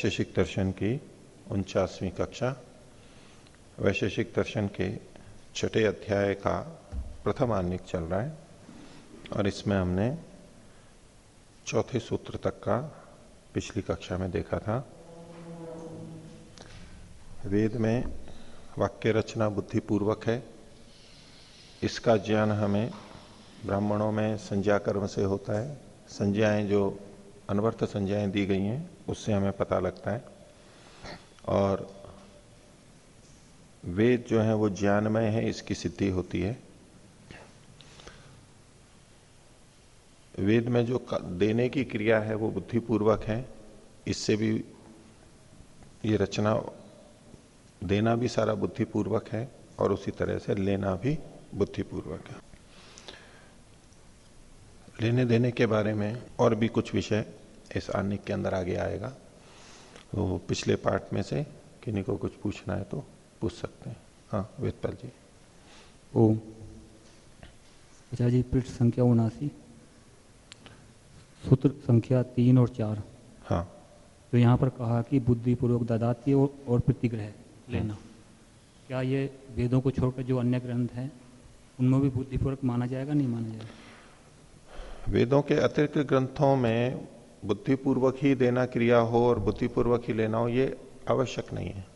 वैशेषिक दर्शन की उनचासवीं कक्षा, वैशेषिक दर्शन के छठे अध्याय का प्रथम आनिक चल रहा है और इसमें हमने चौथे सूत्र तक का पिछली कक्षा में देखा था। वेद में वाक्य रचना बुद्धिपूर्वक है। इसका ज्ञान हमें ब्राह्मणों में संज्ञा कर्म से होता है। संज्ञाएँ जो अनवर्थ संज्ञाएँ दी गई हैं उससे हमें पता लगता है। और वेद जो है वो ज्ञानमय है, इसकी सिद्धि होती है। वेद में जो देने की क्रिया है, वो बुद्धिपूर्वक है। इससे भी ये रचना, देना भी सारा बुद्धिपूर्वक है और उसी तरह से लेना भी बुद्धिपूर्वक है। लेने देने के बारे में और भी कुछ विषय इस आनिक के अंदर आगे आएगा। तो पिछले पार्ट में से किन्हीं को कुछ पूछना है तो पूछ सकते हैं। हाँ वेदपाल जी। ओम। जी पृष्ठ संख्या उनासी। सूत्र संख्या तीन और चार। हाँ। तो यहाँ पर कहा कि बुद्धिपूर्वक ददाती और, और प्रतिग्रह लेना। क्या ये वेदों को छोड़कर जो अन्य ग्रंथ हैं उनमें भी बुद्धिपूर्वक माना जाएगा नहीं माना जाएगा? वेदों के अतिरिक्त ग्रंथों में बुद्धिपूर्वक ही देना क्रिया हो और बुद्धिपूर्वक ही लेना हो, ये आवश्यक नहीं है।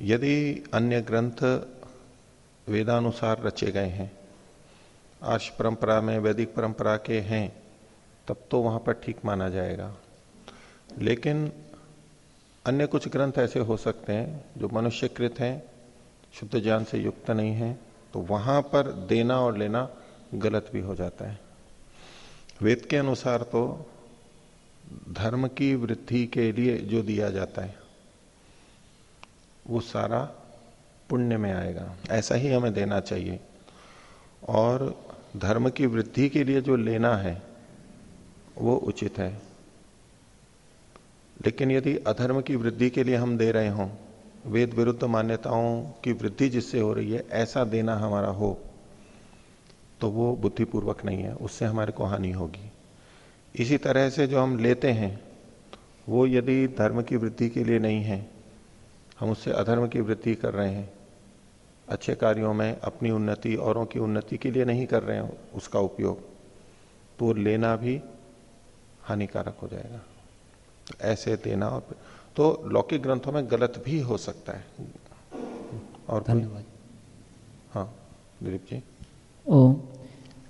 यदि अन्य ग्रंथ वेदानुसार रचे गए हैं आर्ष परंपरा में वैदिक परंपरा के हैं, तब तो वहाँ पर ठीक माना जाएगा। लेकिन अन्य कुछ ग्रंथ ऐसे हो सकते हैं जो मनुष्यकृत हैं, शुद्ध ज्ञान से युक्त नहीं है तो वहाँ पर देना और लेना गलत भी हो जाता है। वेद के अनुसार तो धर्म की वृद्धि के लिए जो दिया जाता है, वो सारा पुण्य में आएगा। ऐसा ही हमें देना चाहिए। और धर्म की वृद्धि के लिए जो लेना है, वो उचित है। लेकिन यदि अधर्म की वृद्धि के लिए हम दे रहे हों, वेद विरुद्ध मान्यताओं की वृद्धि जिससे हो रही है, ऐसा देना हमारा हो तो वो बुद्धिपूर्वक नहीं है। उससे हमारे को हानि होगी। इसी तरह से जो हम लेते हैं वो यदि धर्म की वृद्धि के लिए नहीं है हम उससे अधर्म की वृद्धि कर रहे हैं अच्छे कार्यों में अपनी उन्नति औरों की उन्नति के लिए नहीं कर रहे हैं उसका उपयोग तो लेना भी हानिकारक हो जाएगा। तो ऐसे देना और तो लौकिक ग्रंथों में गलत भी हो सकता है। और धन्यवाद। हाँ दिलीप जी। ओ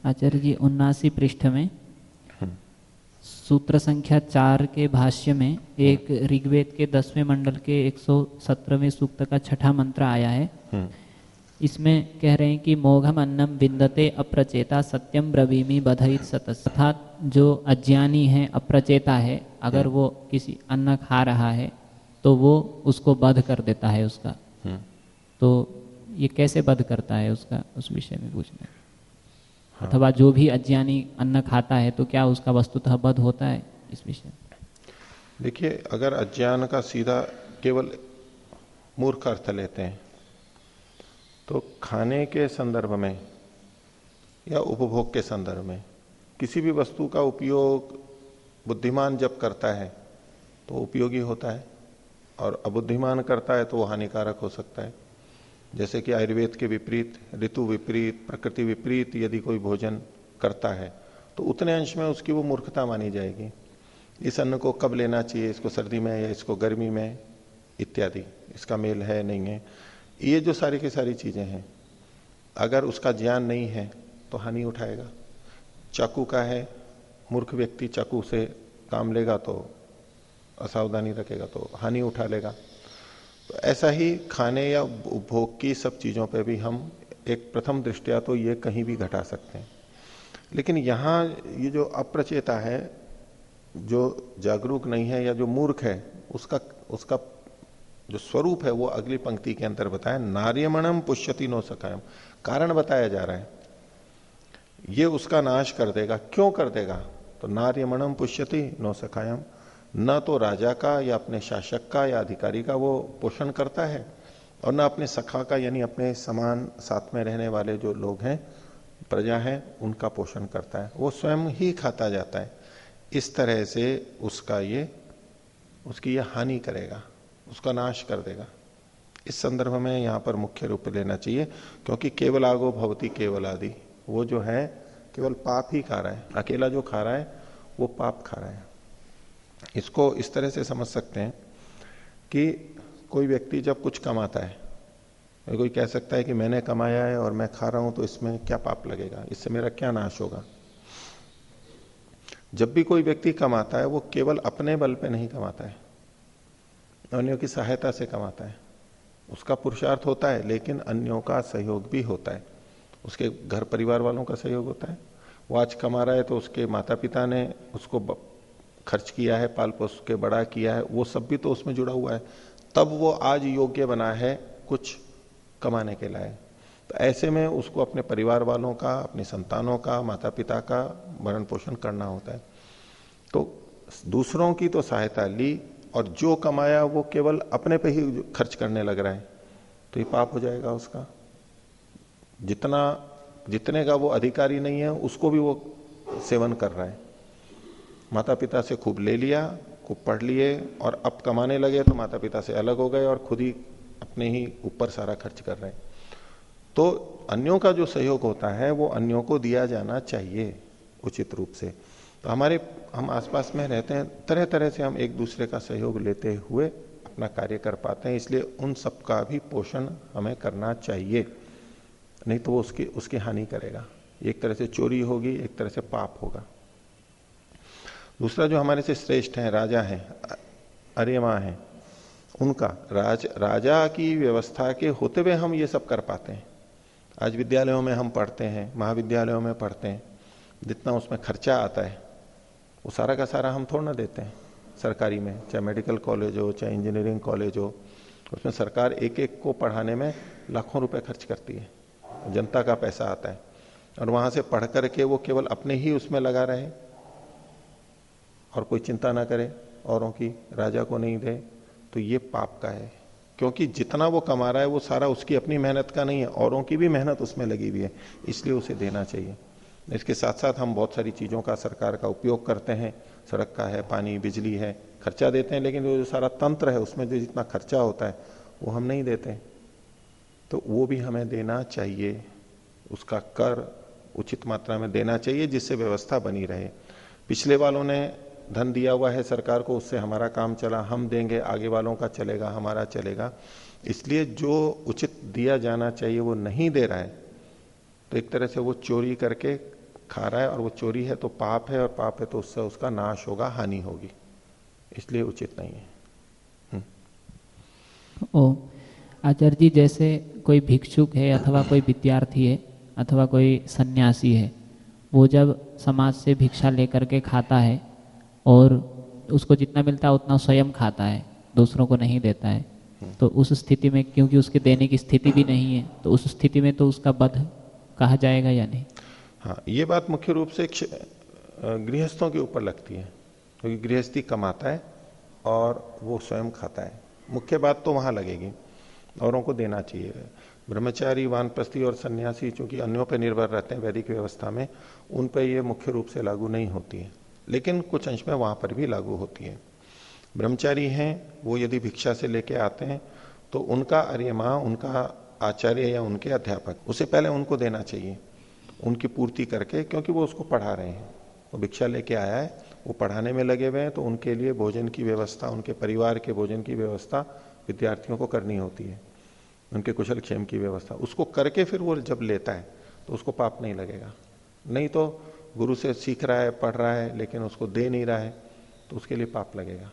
आचार्य जी उन्नासी पृष्ठ में सूत्र संख्या चार के भाष्य में एक ऋग्वेद के दसवें मंडल के 117वें सूक्त का छठा मंत्र आया है। हम्म। इसमें कह रहे हैं कि मोघम अन्नम विन्दते अप्रचेता सत्यम ब्रवीमी बधहित सतस। अर्थात जो अज्ञानी है अप्रचेता है अगर वो किसी अन्न खा रहा है तो वो उसको बध कर देता है उसका। हम्म। तो ये कैसे बध करता है उसका उस विषय में पूछना है। अथवा जो भी अज्ञानी अन्न खाता है तो क्या उसका वस्तुतः बध होता है इस विषय देखिए अगर अज्ञान का सीधा केवल मूर्ख अर्थ लेते हैं तो खाने के संदर्भ में या उपभोग के संदर्भ में किसी भी वस्तु का उपयोग बुद्धिमान जब करता है तो उपयोगी होता है और अबुद्धिमान करता है तो वो हानिकारक हो सकता है। जैसे कि आयुर्वेद के विपरीत, ऋतु विपरीत, प्रकृति विपरीत, यदि कोई भोजन करता है तो उतने अंश में उसकी वो मूर्खता मानी जाएगी। इस अन्न को कब लेना चाहिए? इसको सर्दी में या इसको गर्मी में? इत्यादि। इसका मेल है, नहीं है। ये जो सारी की सारी चीज़ें हैं, अगर उसका ज्ञान नहीं है तो हानि उठाएगा। चाकू का है, मूर्ख व्यक्ति चाकू से काम लेगा तो असावधानी रखेगा तो हानि उठा लेगा। तो ऐसा ही खाने या उपभोग की सब चीज़ों पे भी हम एक प्रथम दृष्टिया तो ये कहीं भी घटा सकते हैं। लेकिन यहाँ ये जो अप्रचेता है, जो जागरूक नहीं है या जो मूर्ख है, उसका उसका जो स्वरूप है वो अगली पंक्ति के अंदर बताया नार्यमणम पुष्यति नो सकायम कारण बताया जा रहा है। ये उसका नाश कर देगा। क्यों कर देगा? तो नार्यमणम पुष्यति नो सखायम न तो राजा का या अपने शासक का या अधिकारी का वो पोषण करता है और न अपने सखा का, यानी अपने समान साथ में रहने वाले जो लोग हैं, प्रजा है, उनका पोषण करता है। वो स्वयं ही खाता जाता है। इस तरह से उसका ये, उसकी ये हानि करेगा, उसका नाश कर देगा। इस संदर्भ में यहाँ पर मुख्य रूप लेना चाहिए, क्योंकि केवल आगो भवती केवल आदि, वो जो है, केवल पाप ही खा रहा है। अकेला जो खा रहा है, वो पाप खा रहा है। इसको इस तरह से समझ सकते हैं कि कोई व्यक्ति जब कुछ कमाता है कोई कह सकता है कि मैंने कमाया है और मैं खा रहा हूँ तो इसमें क्या पाप लगेगा? इससे मेरा क्या नाश होगा? जब भी कोई व्यक्ति कमाता है, वो केवल अपने बल पे नहीं कमाता है, अन्यों की सहायता से कमाता है। उसका पुरुषार्थ होता है, लेकिन अन्यों का सहयोग भी होता है। उसके घर परिवार वालों का सहयोग होता है। वो आज कमा रहा है तो उसके माता पिता ने उसको खर्च किया है, पाल पोस के बड़ा किया है, वो सब भी तो उसमें जुड़ा हुआ है। तब वो आज योग्य बना है कुछ कमाने के लायक। तो ऐसे में उसको अपने परिवार वालों का, अपनी संतानों का माता पिता का भरण पोषण करना होता है। तो दूसरों की तो सहायता ली और जो कमाया वो केवल अपने पे ही खर्च करने लग रहा है। तो ये पाप हो जाएगा उसका। जितना, जितने का वो अधिकारी नहीं है, उसको भी वो सेवन कर रहा है। माता पिता से खूब ले लिया, खूब पढ़ लिए और अब कमाने लगे तो माता पिता से अलग हो गए और खुद ही अपने ही ऊपर सारा खर्च कर रहे हैं। तो अन्यों का जो सहयोग होता है, वो अन्यों को दिया जाना चाहिए उचित रूप से। तो हमारे, हम आसपास में रहते हैं तरह तरह से हम एक दूसरे का सहयोग लेते हुए अपना कार्य कर पाते हैं, इसलिए उन सब का भी पोषण हमें करना चाहिए। नहीं तो वो उसकी उसकी हानि करेगा। एक तरह से चोरी होगी, एक तरह से पाप होगा। दूसरा जो हमारे से श्रेष्ठ है, राजा है अरेमा है, उनका राज, राजा की व्यवस्था के होते हुए हम ये सब कर पाते हैं। आज विद्यालयों में हम पढ़ते हैं, महाविद्यालयों में पढ़ते हैं, जितना उसमें खर्चा आता है, वो सारा का सारा हम थोड़ा ना देते हैं, सरकारी में, चाहे मेडिकल कॉलेज हो, चाहे इंजीनियरिंग कॉलेज हो, उसमें सरकार एक एक को पढ़ाने में लाखों रुपए खर्च करती है, जनता का पैसा आता है, और वहाँ से पढ़ करके वो केवल अपने ही उसमें लगा रहे और कोई चिंता ना करे, औरों की राजा को नहीं दे तो ये पाप का है। क्योंकि जितना वो कमा रहा है, वो सारा उसकी अपनी मेहनत का नहीं है, औरों की भी मेहनत उसमें लगी हुई है, इसलिए उसे देना चाहिए। इसके साथ साथ हम बहुत सारी चीज़ों का सरकार का उपयोग करते हैं। सड़क का है, पानी, बिजली है, खर्चा देते हैं, लेकिन वो जो सारा तंत्र है, उसमें जो जितना खर्चा होता है, वो हम नहीं देते। तो वो भी हमें देना चाहिए। उसका कर उचित मात्रा में देना चाहिए, जिससे व्यवस्था बनी रहे। पिछले वालों ने धन दिया हुआ है सरकार को, उससे हमारा काम चला, हम देंगे, आगे वालों का चलेगा, हमारा चलेगा। इसलिए जो उचित दिया जाना चाहिए, वो नहीं दे रहा है। तो एक तरह से वो चोरी करके खा रहा है, और वो चोरी है तो पाप है, और पाप है तो उससे उसका नाश होगा, हानि होगी। इसलिए उचित नहीं है। हम्म। ओ, आचार्य जी, जैसे कोई भिक्षुक है, अथवा कोई विद्यार्थी है, अथवा कोई सन्यासी है, वो जब समाज से भिक्षा लेकर के खाता है और उसको जितना मिलता है उतना स्वयं खाता है, दूसरों को नहीं देता है। तो उस स्थिति में क्योंकि उसके देने की स्थिति भी नहीं है तो उस स्थिति में तो उसका बध कहा जाएगा या नहीं? हाँ ये बात मुख्य रूप से गृहस्थों के ऊपर लगती है, क्योंकि तो गृहस्थी कमाता है और वो स्वयं खाता है। मुख्य बात तो वहाँ लगेगी, औरों को देना चाहिए। ब्रह्मचारी, वानप्रस्थी और सन्यासी, चूँकि अन्यों पर निर्भर रहते हैं वैदिक व्यवस्था में, उन पर ये मुख्य रूप से लागू नहीं होती है। लेकिन कुछ अंश में वहाँ पर भी लागू होती है। ब्रह्मचारी हैं, वो यदि भिक्षा से लेके आते हैं तो उनका अर्यमा, उनका आचार्य या उनके अध्यापक, उसे पहले उनको देना चाहिए, उनकी पूर्ति करके, क्योंकि वो उसको पढ़ा रहे हैं। वो भिक्षा लेके आया है, वो पढ़ाने में लगे हुए हैं तो उनके लिए भोजन की व्यवस्था, उनके परिवार के भोजन की व्यवस्था विद्यार्थियों को करनी होती है, उनके कुशल क्षेम की व्यवस्था। उसको करके फिर वो जब लेता है तो उसको पाप नहीं लगेगा। नहीं तो गुरु से सीख रहा है, पढ़ रहा है, लेकिन उसको दे नहीं रहा है तो उसके लिए पाप लगेगा।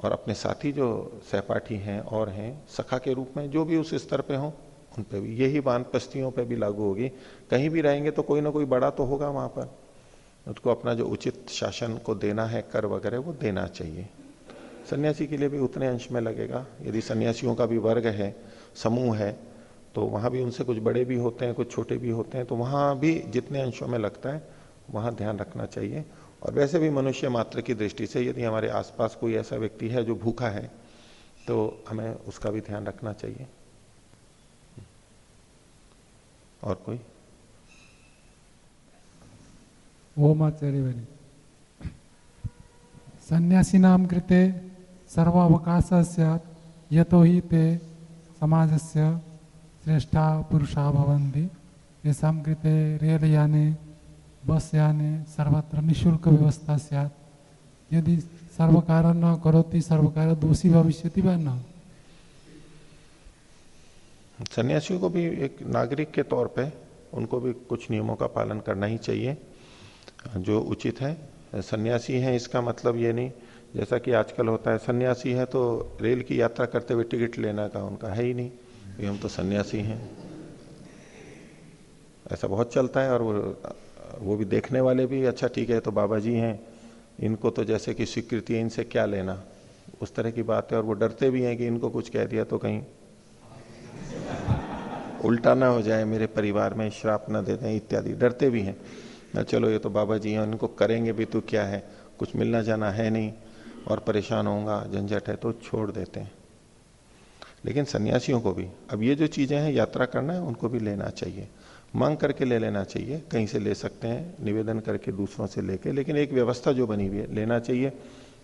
और अपने साथी जो सहपाठी हैं, और हैं, सखा के रूप में, जो भी उस स्तर पे हो, उन पे भी। यही बाँध पस्तियों पे भी लागू होगी। कहीं भी रहेंगे तो कोई ना कोई बड़ा तो होगा वहाँ पर। उसको अपना जो उचित शासन को देना है, कर वगैरह, वो देना चाहिए। सन्यासी के लिए भी उतने अंश में लगेगा। यदि सन्यासियों का भी वर्ग है, समूह है तो वहाँ भी उनसे कुछ बड़े भी होते हैं, कुछ छोटे भी होते हैं तो वहाँ भी जितने अंशों में लगता है, वहाँ ध्यान रखना चाहिए। और वैसे भी मनुष्य मात्र की दृष्टि से यदि हमारे आसपास कोई ऐसा व्यक्ति है जो भूखा है तो हमें उसका भी ध्यान रखना चाहिए। और कोई? ओमाचार्यवरी सन्यासीनां कृते सर्वावकाशः स्यात् यतो हि ते समाजस्य श्रेष्ठा पुरुषा भवन्ति। तेषां कृते रेलयाने बस याने सर्वत्र निःशुल्क व्यवस्था स्यात्। यदि सर्वकार न करोति, सर्वकार दोषी भविष्यति वा न? सन्यासियों को भी एक नागरिक के तौर पे उनको भी कुछ नियमों का पालन करना ही चाहिए, जो उचित है। सन्यासी है, इसका मतलब ये नहीं, जैसा कि आजकल होता है, सन्यासी है तो रेल की यात्रा करते हुए टिकट लेना का उनका है ही नहीं। हम तो सन्यासी हैं। ऐसा बहुत चलता है और वो वो भी देखने वाले भी अच्छा ठीक है तो बाबा जी हैं। इनको तो जैसे कि स्वीकृति है, इनसे क्या लेना? उस तरह की बात है और वो डरते भी हैं कि इनको कुछ कह दिया तो कहीं उल्टा ना हो जाए, मेरे परिवार में श्राप ना दे दें, इत्यादि। डरते भी हैं। ना चलो, ये तो बाबा जी हैं, इनको करेंगे भी तो क्या है? कुछ मिलना जाना है नहीं और परेशान होगा झंझट है तो छोड़ देते हैं। लेकिन सन्यासियों को भी। अब ये जो चीज़ें हैं, यात्रा करना है, उनको भी लेना चाहिए। मांग करके ले लेना चाहिए। कहीं से ले सकते हैं, निवेदन करके दूसरों से लेके, लेकिन एक व्यवस्था जो बनी हुई है, लेना चाहिए।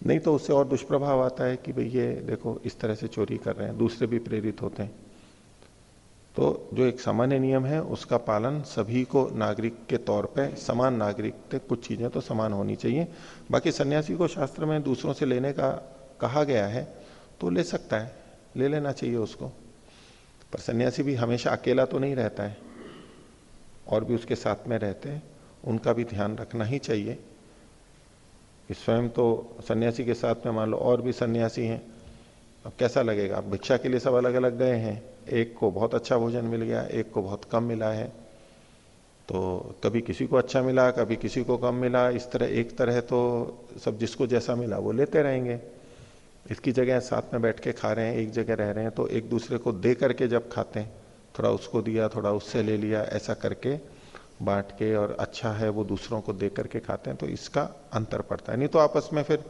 नहीं तो उससे और दुष्प्रभाव आता है कि भाई ये देखो, इस तरह से चोरी कर रहे हैं, दूसरे भी प्रेरित होते हैं। तो जो एक सामान्य नियम है, उसका पालन सभी को नागरिक के तौर पे, समान नागरिक कुछ चीज़ें तो समान होनी चाहिए। बाकी सन्यासी को शास्त्र में दूसरों से लेने का कहा गया है तो ले सकता है। ले लेना चाहिए उसको। पर सन्यासी भी हमेशा अकेला तो नहीं रहता है, और भी उसके साथ में रहते हैं, उनका भी ध्यान रखना ही चाहिए। स्वयं तो सन्यासी के साथ में मान लो और भी सन्यासी हैं, अब कैसा लगेगा? भिक्षा के लिए सब अलग अलग गए हैं। एक को बहुत अच्छा भोजन मिल गया, एक को बहुत कम मिला है। तो कभी किसी को अच्छा मिला, कभी किसी को कम मिला, इस तरह एक तरह तो सब जिसको जैसा मिला वो लेते रहेंगे। इसकी जगह साथ में बैठ के खा रहे हैं, एक जगह रह रहे हैं तो एक दूसरे को दे करके जब खाते हैं, थोड़ा उसको दिया, थोड़ा उससे ले लिया, ऐसा करके बांट के और अच्छा है वो दूसरों को दे करके खाते हैं तो इसका अंतर पड़ता है। नहीं तो आपस में फिर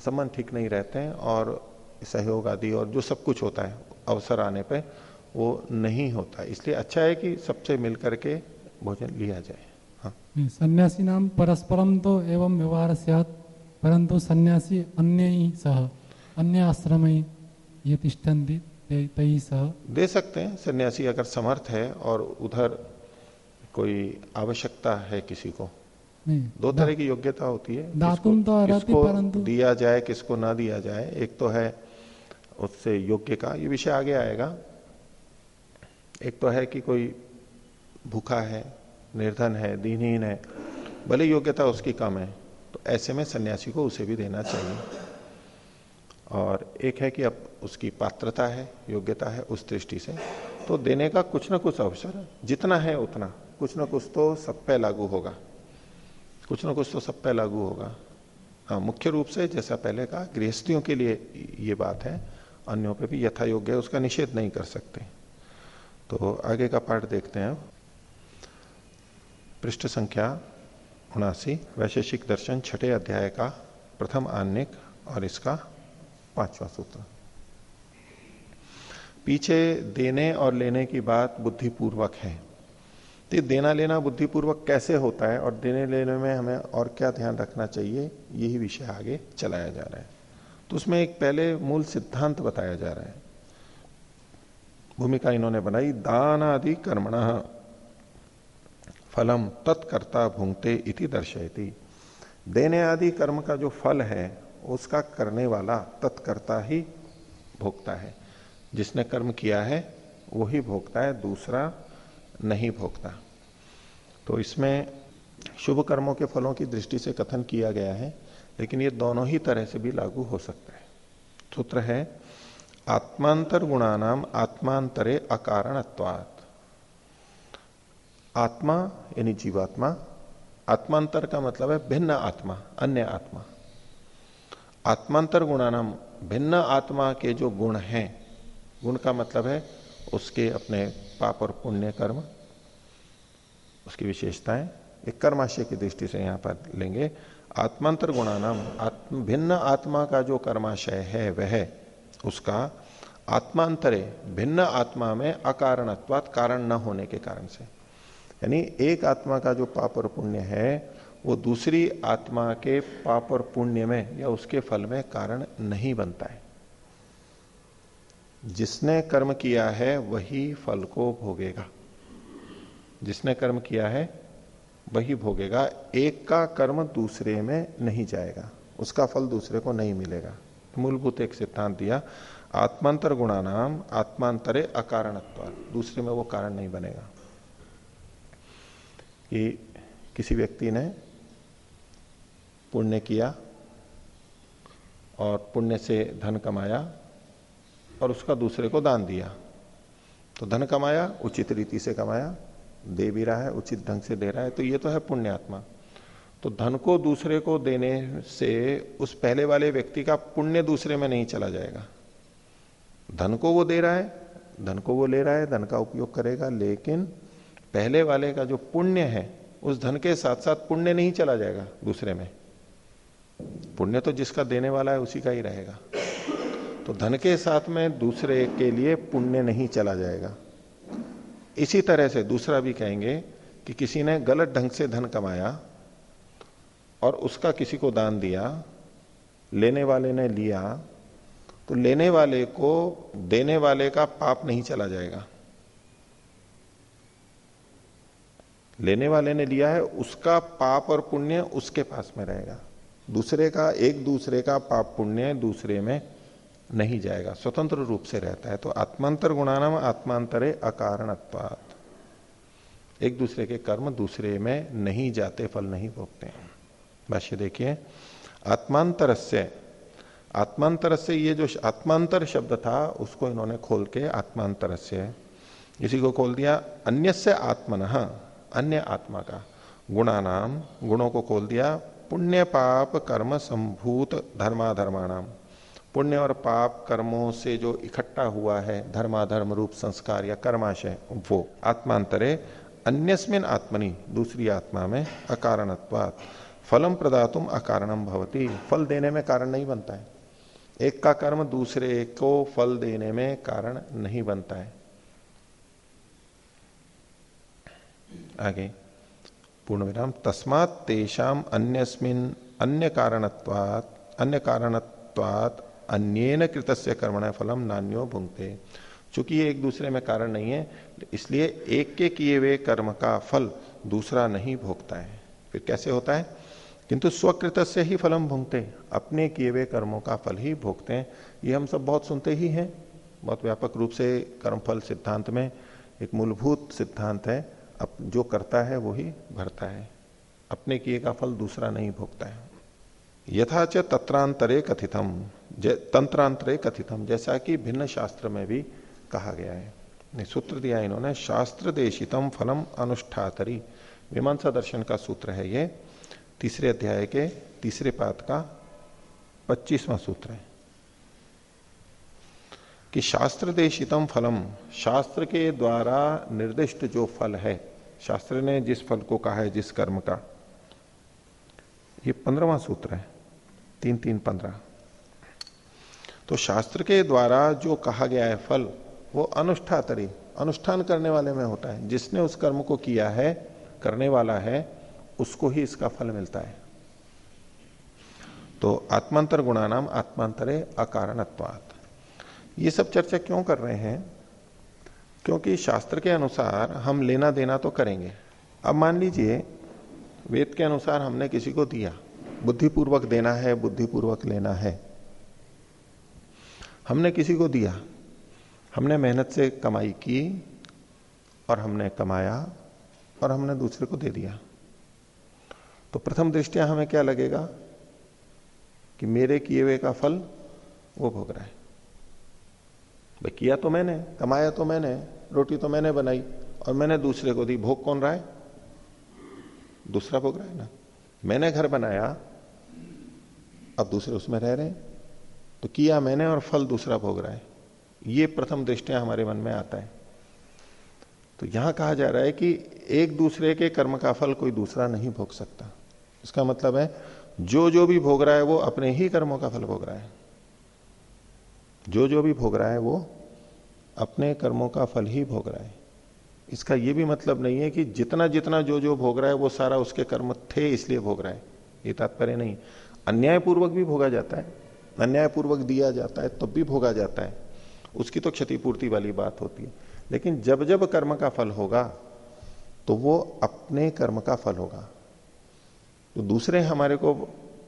संबंध ठीक नहीं रहते हैं और सहयोग आदि और जो सब कुछ होता है, अवसर आने पे वो नहीं होता। इसलिए अच्छा है कि सबसे मिल करके भोजन लिया जाए। हाँ। सन्यासी नाम परस्परम तो एवं व्यवहार परंतु सन्यासी अन्य ही सह अन्य आश्रम ये तिष्ठन्ति दे सकते हैं सन्यासी अगर समर्थ है और उधर कोई आवश्यकता है किसी को। दो तरह की योग्यता होती है। दातुम तो किसको दिया जाए किसको ना दिया जाए एक तो है उससे योग्य का ये विषय आगे आएगा। एक तो है कि कोई भूखा है निर्धन है दीनहीन है भले योग्यता उसकी कम है। ऐसे में सन्यासी को उसे भी देना चाहिए। और एक है कि अब उसकी पात्रता है, योग्यता है उस दृष्टि से तो देने का कुछ ना कुछ अवसर जितना है उतना, कुछ ना कुछ तो सब पे लागू होगा। कुछ ना कुछ तो सब पे लागू होगा। हाँ मुख्य रूप से जैसा पहले कहा, गृहस्थियों के लिए ये बात है, अन्यों पे भी यथा योग्य है, उसका निषेध नहीं कर सकते। तो आगे का पाठ देखते हैं। पृष्ठ संख्या उनासी, वैशेषिक दर्शन, छठे अध्याय का प्रथम आन्निक और इसका पांचवा सूत्र। पीछे देने और लेने की बात बुद्धिपूर्वक है। तो देना लेना बुद्धिपूर्वक कैसे होता है और देने लेने में हमें और क्या ध्यान रखना चाहिए, यही विषय आगे चलाया जा रहा है। तो उसमें एक पहले मूल सिद्धांत बताया जा रहा है। भूमिका इन्होंने बनाई दान आदि कर्मण। फलम तत्कर्ता भूंगते इति दर्शयती। देने आदि कर्म का जो फल है, उसका करने वाला तत्कर्ता ही भोगता है। जिसने कर्म किया है, वो ही भोगता है, दूसरा नहीं भोगता। तो इसमें शुभ कर्मों के फलों की दृष्टि से कथन किया गया है, लेकिन ये दोनों ही तरह से भी लागू हो सकता है। सूत्र है आत्मांतर गुणानाम आत्मांतरे अकारणत्वात्। आत्मा, यानी जीवात्मा, आत्मांतर का मतलब है भिन्न आत्मा, अन्य आत्मा। आत्मांतर गुणानाम भिन्न आत्मा के जो गुण हैं, गुण का मतलब है उसके अपने पाप और पुण्य कर्म, उसकी विशेषताएँ एक कर्माशय की दृष्टि से यहाँ पर लेंगे। आत्मांतर गुणानाम, आत्म, भिन्न आत्मा का जो कर्माशय है, वह उसका आत्मांतरे भिन्न आत्मा में अकारणत्वात कारण न होने के कारण से। यानी एक आत्मा का जो पाप और पुण्य है, वो दूसरी आत्मा के पाप और पुण्य में या उसके फल में कारण नहीं बनता है। जिसने कर्म किया है, वही फल को भोगेगा। जिसने कर्म किया है, वही भोगेगा। एक का कर्म दूसरे में नहीं जाएगा। उसका फल दूसरे को नहीं मिलेगा। मूलभूत एक सिद्धांत दिया, आत्मांतर गुणा नाम आत्मांतरे अकारणत्व दूसरे में वो कारण नहीं बनेगा। कि किसी व्यक्ति ने पुण्य किया और पुण्य से धन कमाया और उसका दूसरे को दान दिया। तो धन कमाया, उचित रीति से कमाया, दे भी रहा है, उचित ढंग से दे रहा है तो ये तो है पुण्यात्मा। तो धन को दूसरे को देने से उस पहले वाले व्यक्ति का पुण्य दूसरे में नहीं चला जाएगा। धन को वो दे रहा है, धन को वो ले रहा है, धन का उपयोग करेगा, लेकिन पहले वाले का जो पुण्य है, उस धन के साथ साथ पुण्य नहीं चला जाएगा दूसरे में। पुण्य तो जिसका देने वाला है, उसी का ही रहेगा। तो धन के साथ में दूसरे के लिए पुण्य नहीं चला जाएगा। इसी तरह से दूसरा भी कहेंगे कि किसी ने गलत ढंग से धन कमाया और उसका किसी को दान दिया, लेने वाले ने लिया तो लेने वाले को, देने वाले का पाप नहीं चला जाएगा। लेने वाले ने लिया है, उसका पाप और पुण्य उसके पास में रहेगा। दूसरे का, एक दूसरे का पाप पुण्य दूसरे में नहीं जाएगा। स्वतंत्र रूप से रहता है। तो आत्मांतर गुणानाम, आत्मांतरे अकारणत्वात। एक दूसरे के कर्म दूसरे में नहीं जाते, फल नहीं भोगते भाष्य देखिए आत्मांतर से आत्मांतर से ये जो आत्मांतर शब्द था, उसको इन्होंने खोल के आत्मांतर से इसी को खोल दिया अन्य से आत्मन। अन्य आत्मा का। गुणानाम, गुणों को खोल दिया। पुण्य, पाप, कर्म, संभूत, धर्माधर्माणाम। पुण्य और पाप कर्मों से जो इकट्ठा हुआ है, धर्माधर्म, रूप, संस्कार या कर्माशय, वो आत्मांतरे, अन्यस्मिन आत्मनि, दूसरी आत्मा में अकारणत्वात। फलम प्रदातुम अकारणम भवती। फल देने में कारण नहीं बनता है। एक का कर्म दूसरे को फल देने में कारण नहीं बनता है। आगे। पूर्ण विराम तस्मात तेषाम अन्यस्मिन अन्य कारणत्वात अन्य कारणत्वात अन्यन कृतस्य कर्मण फलम नान्यो भुंगते चूँकि ये एक दूसरे में कारण नहीं है, इसलिए एक के किए हुए कर्म का फल दूसरा नहीं भोगता है। फिर कैसे होता है? किंतु स्वकृत से ही फलम भुगते अपने किए हुए कर्मों का फल ही भोगते हैं। ये हम सब बहुत सुनते ही हैं। बहुत व्यापक रूप से कर्मफल सिद्धांत में एक मूलभूत सिद्धांत है। जो करता है वो ही भरता है। अपने किए का फल दूसरा नहीं भोगता है। यथाच तत्रांतरे कथितम तंत्रांतरे कथितम, जैसा कि भिन्न शास्त्र में भी कहा गया है। सूत्र दिया इन्होंने शास्त्र देशितम फलम अनुष्ठातरी। मीमांसा दर्शन का सूत्र है ये। तीसरे अध्याय के तीसरे पात का पच्चीसवां सूत्र है। कि शास्त्र देशितम फलम, शास्त्र के द्वारा निर्दिष्ट जो फल है, शास्त्र ने जिस फल को कहा है, जिस कर्म का। ये पंद्रवा सूत्र है, तीन तीन, पंद्रह। तो शास्त्र के द्वारा जो कहा गया है फल, वो अनुष्ठातरी, अनुष्ठान करने वाले में होता है। जिसने उस कर्म को किया है, करने वाला है, उसको ही इसका फल मिलता है। तो आत्मांतर गुणा नाम आत्मांतरे अकारणत्वात। ये सब चर्चा क्यों कर रहे हैं? क्योंकि शास्त्र के अनुसार हम लेना देना तो करेंगे। अब मान लीजिए, वेद के अनुसार हमने किसी को दिया। बुद्धिपूर्वक देना है, बुद्धिपूर्वक लेना है। हमने किसी को दिया। हमने मेहनत से कमाई की और हमने कमाया और हमने दूसरे को दे दिया। तो प्रथम दृष्टिया हमें क्या लगेगा? कि मेरे किए हुए का फल वो भोग रहा है। भाई, किया तो मैंने, कमाया तो मैंने, रोटी तो मैंने बनाई, और मैंने दूसरे को दी। भोग कौन रहा है? दूसरा भोग रहा है ना? मैंने घर बनाया, अब दूसरे उसमें रह रहे हैं। तो किया मैंने और फल दूसरा भोग रहा है। ये प्रथम दृष्टिया हमारे मन में आता है। तो यहाँ कहा जा रहा है कि एक दूसरे के कर्म का फल कोई दूसरा नहीं भोग सकता। इसका मतलब है, जो जो भी भोग रहा है, वो अपने ही कर्मों का फल भोग रहा है। जो जो भी भोग रहा है वो अपने कर्मों का फल ही भोग रहा है। इसका यह भी मतलब नहीं है कि जितना जितना जो जो भोग रहा है वो सारा उसके कर्म थे इसलिए भोग रहा है। ये तात्पर्य नहीं। अन्यायपूर्वक भी भोगा जाता है। अन्यायपूर्वक दिया जाता है, तब भी भोगा जाता है। उसकी तो क्षतिपूर्ति वाली बात होती है। लेकिन जब जब कर्म का फल होगा तो वो अपने कर्म का फल होगा। तो दूसरे हमारे को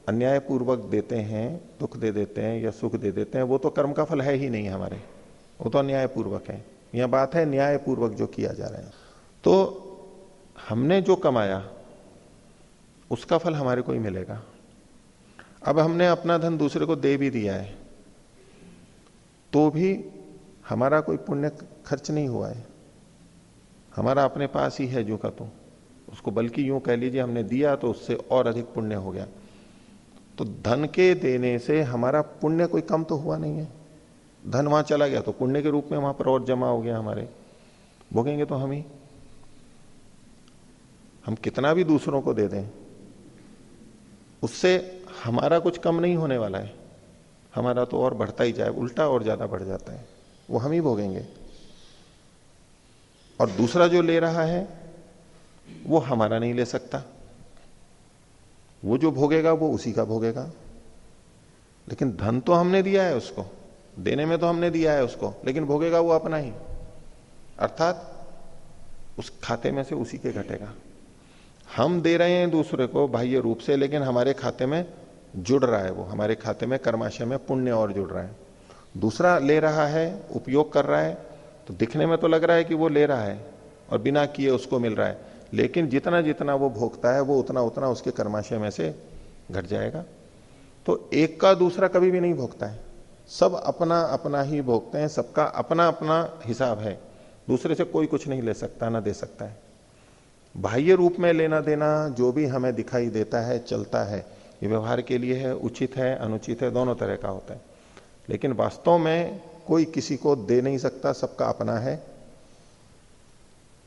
अन्यायपूर्वक देते हैं, दुख दे देते हैं या सुख दे देते हैं, वो तो कर्म का फल है ही नहीं हमारे। वो तो अन्यायपूर्वक है। यह बात है न्यायपूर्वक जो किया जा रहा है। तो हमने जो कमाया, उसका फल हमारे को ही मिलेगा। अब हमने अपना धन दूसरे को दे भी दिया है तो भी हमारा कोई पुण्य खर्च नहीं हुआ है। हमारा अपने पास ही है जो का तो। उसको बल्कि यूँ कह लीजिए हमने दिया तो उससे और अधिक पुण्य हो गया। तो धन के देने से हमारा पुण्य कोई कम तो हुआ नहीं है। धन वहाँ चला गया तो पुण्य के रूप में वहाँ पर और जमा हो गया हमारे। भोगेंगे तो हम ही। हम कितना भी दूसरों को दे दें, उससे हमारा कुछ कम नहीं होने वाला है। हमारा तो और बढ़ता ही जाए, उल्टा और ज़्यादा बढ़ जाता है। वो हम ही भोगेंगे। और दूसरा जो ले रहा है, वो हमारा नहीं ले सकता। वो जो भोगेगा, वो उसी का भोगेगा। लेकिन धन तो हमने दिया है उसको, देने में तो हमने दिया है उसको, लेकिन भोगेगा वो अपना ही। अर्थात उस खाते में से उसी के घटेगा। हम दे रहे हैं दूसरे को बाह्य रूप से, लेकिन हमारे खाते में जुड़ रहा है वो, हमारे खाते में कर्माशय में पुण्य और जुड़ रहा है। दूसरा ले रहा है, उपयोग कर रहा है तो दिखने में तो लग रहा है कि वो ले रहा है, और बिना किए उसको मिल रहा है। लेकिन जितना जितना वो भोगता है, वो उतना उतना उसके कर्माशय में से घट जाएगा। तो एक का दूसरा कभी भी नहीं भोगता है। सब अपना अपना ही भोगते हैं, सबका अपना अपना हिसाब है। दूसरे से कोई कुछ नहीं ले सकता, ना दे सकता है। बाह्य रूप में लेना देना जो भी हमें दिखाई देता है, चलता है, ये व्यवहार के लिए है, उचित है, अनुचित है, दोनों तरह का होता है। लेकिन वास्तव में कोई किसी को दे नहीं सकता, सबका अपना है।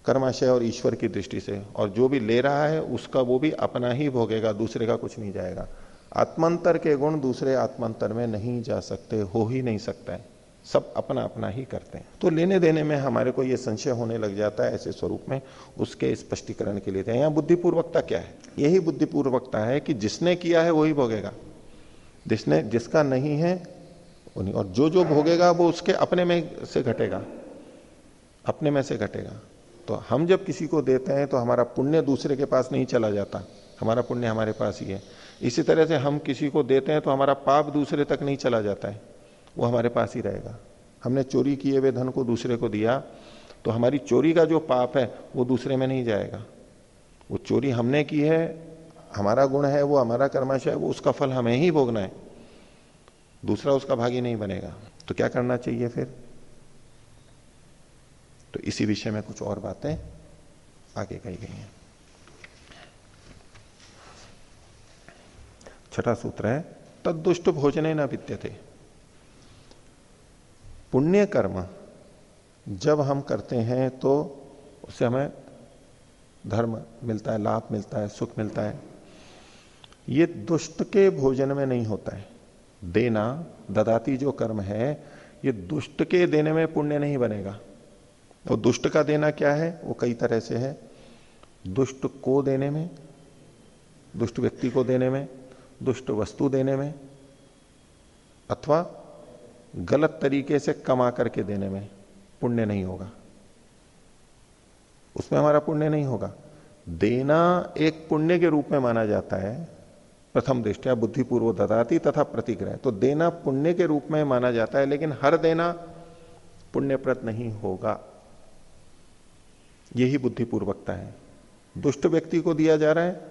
कर्माशय और ईश्वर की दृष्टि से। और जो भी ले रहा है, उसका वो भी अपना ही भोगेगा, दूसरे का कुछ नहीं जाएगा। आत्मांतर के गुण दूसरे आत्मांतर में नहीं जा सकते, हो ही नहीं सकता है। सब अपना अपना ही करते हैं। तो लेने देने में हमारे को यह संशय होने लग जाता है ऐसे स्वरूप में, उसके स्पष्टीकरण के लिए। यहाँ बुद्धिपूर्वकता क्या है? यही बुद्धिपूर्वकता है कि जिसने किया है वही भोगेगा। जिसने, जिसका नहीं है और जो जो भोगेगा, वो उसके अपने में से घटेगा। अपने में से घटेगा। तो हम जब किसी को देते हैं तो हमारा पुण्य दूसरे के पास नहीं चला जाता। हमारा पुण्य हमारे पास ही है। इसी तरह से हम किसी को देते हैं तो हमारा पाप दूसरे तक नहीं चला जाता है। वो हमारे पास ही रहेगा। हमने चोरी किए हुए धन को दूसरे को दिया तो हमारी चोरी का जो पाप है वो दूसरे में नहीं जाएगा। वो चोरी हमने की है, हमारा गुण है, वो हमारा कर्माशय है, वो उसका फल हमें ही भोगना है। दूसरा उसका भागी नहीं बनेगा। तो क्या करना चाहिए फिर? तो इसी विषय में कुछ और बातें आगे कही गई हैं। छठा सूत्र है तदुष्ट भोजने न विद्यते। पुण्य कर्म जब हम करते हैं तो उससे हमें धर्म मिलता है, लाभ मिलता है, सुख मिलता है। ये दुष्ट के भोजन में नहीं होता है। देना, ददाती जो कर्म है, ये दुष्ट के देने में पुण्य नहीं बनेगा। और दुष्ट का देना क्या है? वो कई तरह से है। दुष्ट को देने में, दुष्ट व्यक्ति को देने में, दुष्ट वस्तु देने में, अथवा गलत तरीके से कमा करके देने में पुण्य नहीं होगा। उसमें हमारा पुण्य नहीं होगा। देना एक पुण्य के रूप में माना जाता है। प्रथम दृष्टिया बुद्धिपूर्व ददाती तथा प्रतिग्रह। तो देना पुण्य के रूप में माना जाता है, लेकिन हर देना पुण्यप्रद नहीं होगा। यही बुद्धिपूर्वकता है। दुष्ट व्यक्ति को दिया जा रहा है,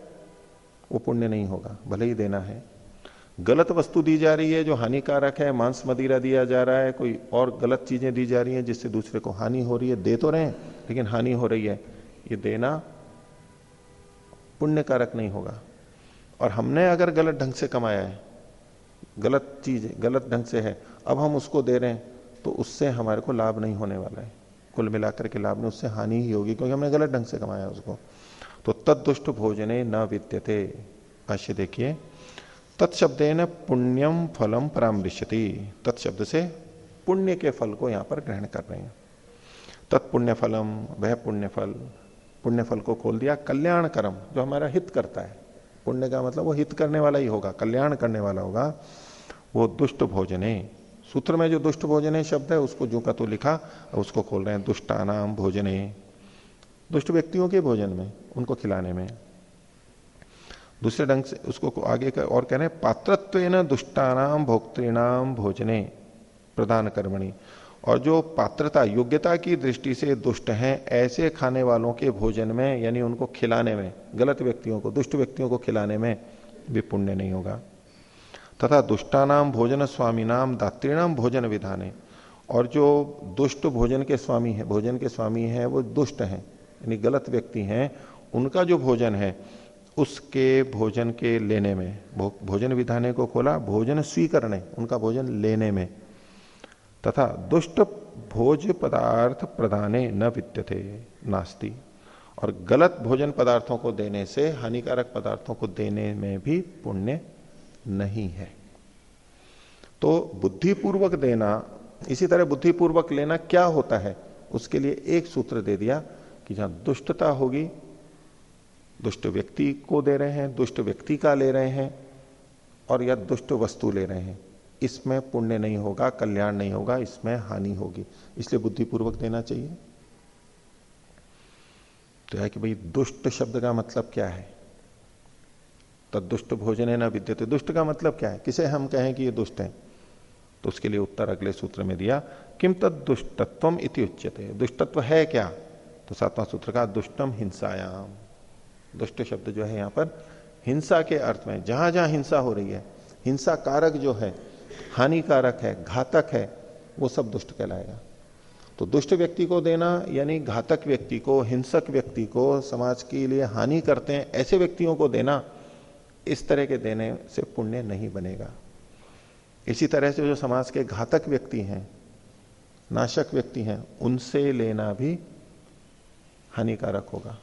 वो पुण्य नहीं होगा, भले ही देना है। गलत वस्तु दी जा रही है जो हानिकारक है, मांस मदिरा दिया जा रहा है, कोई और गलत चीज़ें दी जा रही हैं जिससे दूसरे को हानि हो रही है, दे तो रहे हैं, लेकिन हानि हो रही है। ये देना पुण्यकारक नहीं होगा। और हमने अगर गलत ढंग से कमाया है, गलत चीज़, गलत ढंग से है, अब हम उसको दे रहे हैं तो उससे हमारे को लाभ नहीं होने वाला है। कुल मिलाकर के लाभ में उससे हानि ही होगी, क्योंकि हमने गलत ढंग से कमाया उसको। तो तत्दुष्ट भोजने न विद्यते। भाष्य देखिए तत्शब्द न पुण्यम फलम परामृश्यति। तत्शब्द से पुण्य के फल को यहाँ पर ग्रहण कर रहे हैं। तत्पुण्य फलम, वह पुण्य फल पुण्य फल को खोल दिया, कल्याण कर्म, जो हमारा हित करता है। पुण्य का मतलब वो हित करने वाला ही होगा, कल्याण करने वाला होगा। वो दुष्ट भोजने सूत्र में जो दुष्ट भोजने शब्द है, उसको जो का तो लिखा उसको खोल रहे हैं, दुष्टानाम भोजने। दुष्ट व्यक्तियों के भोजन में, उनको खिलाने में। दूसरे ढंग से उसको आगे का और कह रहे हैं पात्रत्व दुष्टानाम भोक्तृणाम भोजने प्रदान कर्मणी। और जो पात्रता, योग्यता की दृष्टि से दुष्ट हैं, ऐसे खाने वालों के भोजन में, यानी उनको खिलाने में, गलत व्यक्तियों को, दुष्ट व्यक्तियों को खिलाने में, भी पुण्य नहीं होगा। तथा दुष्टानाम भोजन स्वामी नाम दात्रीणाम भोजन विधाने और जो दुष्ट भोजन के स्वामी है भोजन के स्वामी है वो दुष्ट हैं यानी गलत व्यक्ति हैं। उनका जो भोजन है उसके भोजन के लेने में भो, भोजन विधाने को खोला भोजन स्वीकरणे उनका भोजन लेने में। तथा दुष्ट भोज पदार्थ प्रदाने न विद्यते नास्ति। और गलत भोजन पदार्थों को देने से हानिकारक पदार्थों को देने में भी पुण्य नहीं है। तो बुद्धिपूर्वक देना, इसी तरह बुद्धिपूर्वक लेना क्या होता है? उसके लिए एक सूत्र दे दिया कि जहाँ दुष्टता होगी, दुष्ट व्यक्ति को दे रहे हैं, दुष्ट व्यक्ति का ले रहे हैं, और या दुष्ट वस्तु ले रहे हैं। इसमें पुण्य नहीं होगा, कल्याण नहीं होगा, इसमें हानि होगी। इसलिए बुद्धिपूर्वक देना चाहिए। तो है कि भाई दुष्ट शब्द का मतलब क्या है? दुष्ट भोजन है ना विद्युत। दुष्ट का मतलब क्या है? किसे हम कहें कि ये दुष्ट है? तो उसके लिए उत्तर अगले सूत्र में दिया, किम तद दुष्टत्व इति उच्यते। दुष्टत्व है क्या? तो सातवां सूत्र का, दुष्टम हिंसायाम। दुष्ट शब्द जो है यहाँ पर, हिंसा के अर्थ में, जहाँ जहाँ हिंसा हो रही है हिंसा कारक जो है, हानिकारक है, घातक है, वो सब दुष्ट कहलाएगा। तो दुष्ट व्यक्ति को देना, यानी घातक व्यक्ति को, हिंसक व्यक्ति को समाज के लिए हानि करते हैं, ऐसे व्यक्तियों को देना इस तरह के देने से पुण्य नहीं बनेगा। इसी तरह से जो समाज के घातक व्यक्ति हैं, नाशक व्यक्ति हैं, उनसे लेना भी हानिकारक होगा।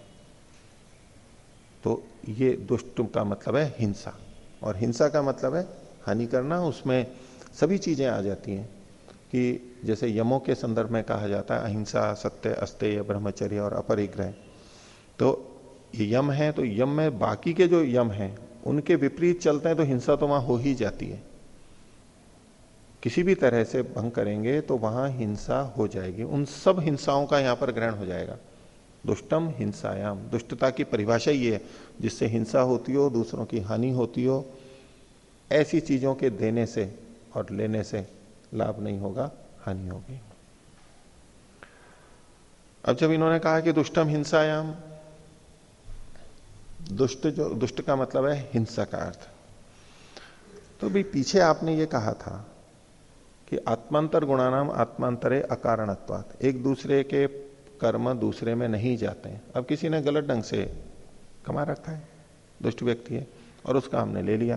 तो ये दुष्ट का मतलब है हिंसा, और हिंसा का मतलब है हानि करना। उसमें सभी चीज़ें आ जाती हैं कि जैसे यमों के संदर्भ में कहा जाता है, अहिंसा, सत्य, अस्तेय, ब्रह्मचर्य और अपरिग्रह। तो ये यम है तो यम में बाकी के जो यम हैं उनके विपरीत चलते हैं तो हिंसा तो वहाँ हो ही जाती है। किसी भी तरह से भंग करेंगे तो वहाँ हिंसा हो जाएगी। उन सब हिंसाओं का यहाँ पर ग्रहण हो जाएगा। दुष्टम हिंसायाम। दुष्टता की परिभाषा ये है, जिससे हिंसा होती हो, दूसरों की हानि होती हो, ऐसी चीज़ों के देने से और लेने से लाभ नहीं होगा, हानि होगी। अब जब इन्होंने कहा कि दुष्टम हिंसायाम दुष्ट जो, दुष्ट का मतलब है हिंसा का अर्थ। तो भी पीछे आपने ये कहा था कि आत्मांतर गुणानाम आत्मांतरे अकारणत्वात। एक दूसरे के कर्म दूसरे में नहीं जाते। हैं अब किसी ने गलत ढंग से कमा रखा है, दुष्ट व्यक्ति है, और उसका हमने ले लिया।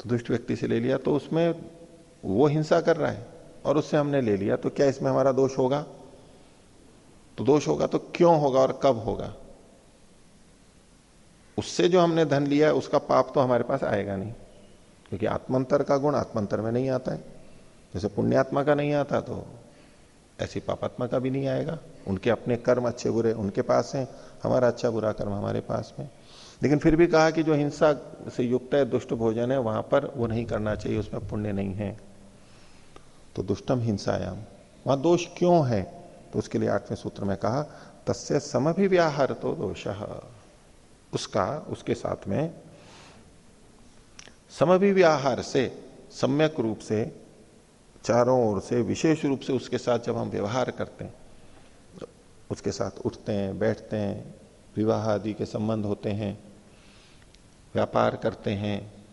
तो दुष्ट व्यक्ति से ले लिया तो उसमें वो हिंसा कर रहा है, और उससे हमने ले लिया तो क्या इसमें हमारा दोष होगा? तो दोष होगा तो क्यों होगा और कब होगा? उससे जो हमने धन लिया है, उसका पाप तो हमारे पास आएगा नहीं। क्योंकि आत्मंतर का गुण आत्मंतर में नहीं आता है। जैसे पुण्यात्मा का नहीं आता तो ऐसी पापात्मा का भी नहीं आएगा। उनके अपने कर्म अच्छे बुरे उनके पास हैं, हमारा अच्छा बुरा कर्म हमारे पास में। लेकिन फिर भी कहा कि जो हिंसा से युक्त है, दुष्ट भोजन है, वहाँ पर वो नहीं करना चाहिए, उसमें पुण्य नहीं है। तो दुष्टम हिंसायाम। वहाँ दोष क्यों है? तो उसके लिए आठवें सूत्र में कहा, तस्य व्याहार तो दोष। उसका, उसके साथ में समभिव्याहार से, सम्यक रूप से, चारों ओर से, विशेष रूप से उसके साथ जब हम व्यवहार करते हैं उसके साथ उठते हैं, बैठते हैं, विवाह आदि के संबंध होते हैं, व्यापार करते हैं,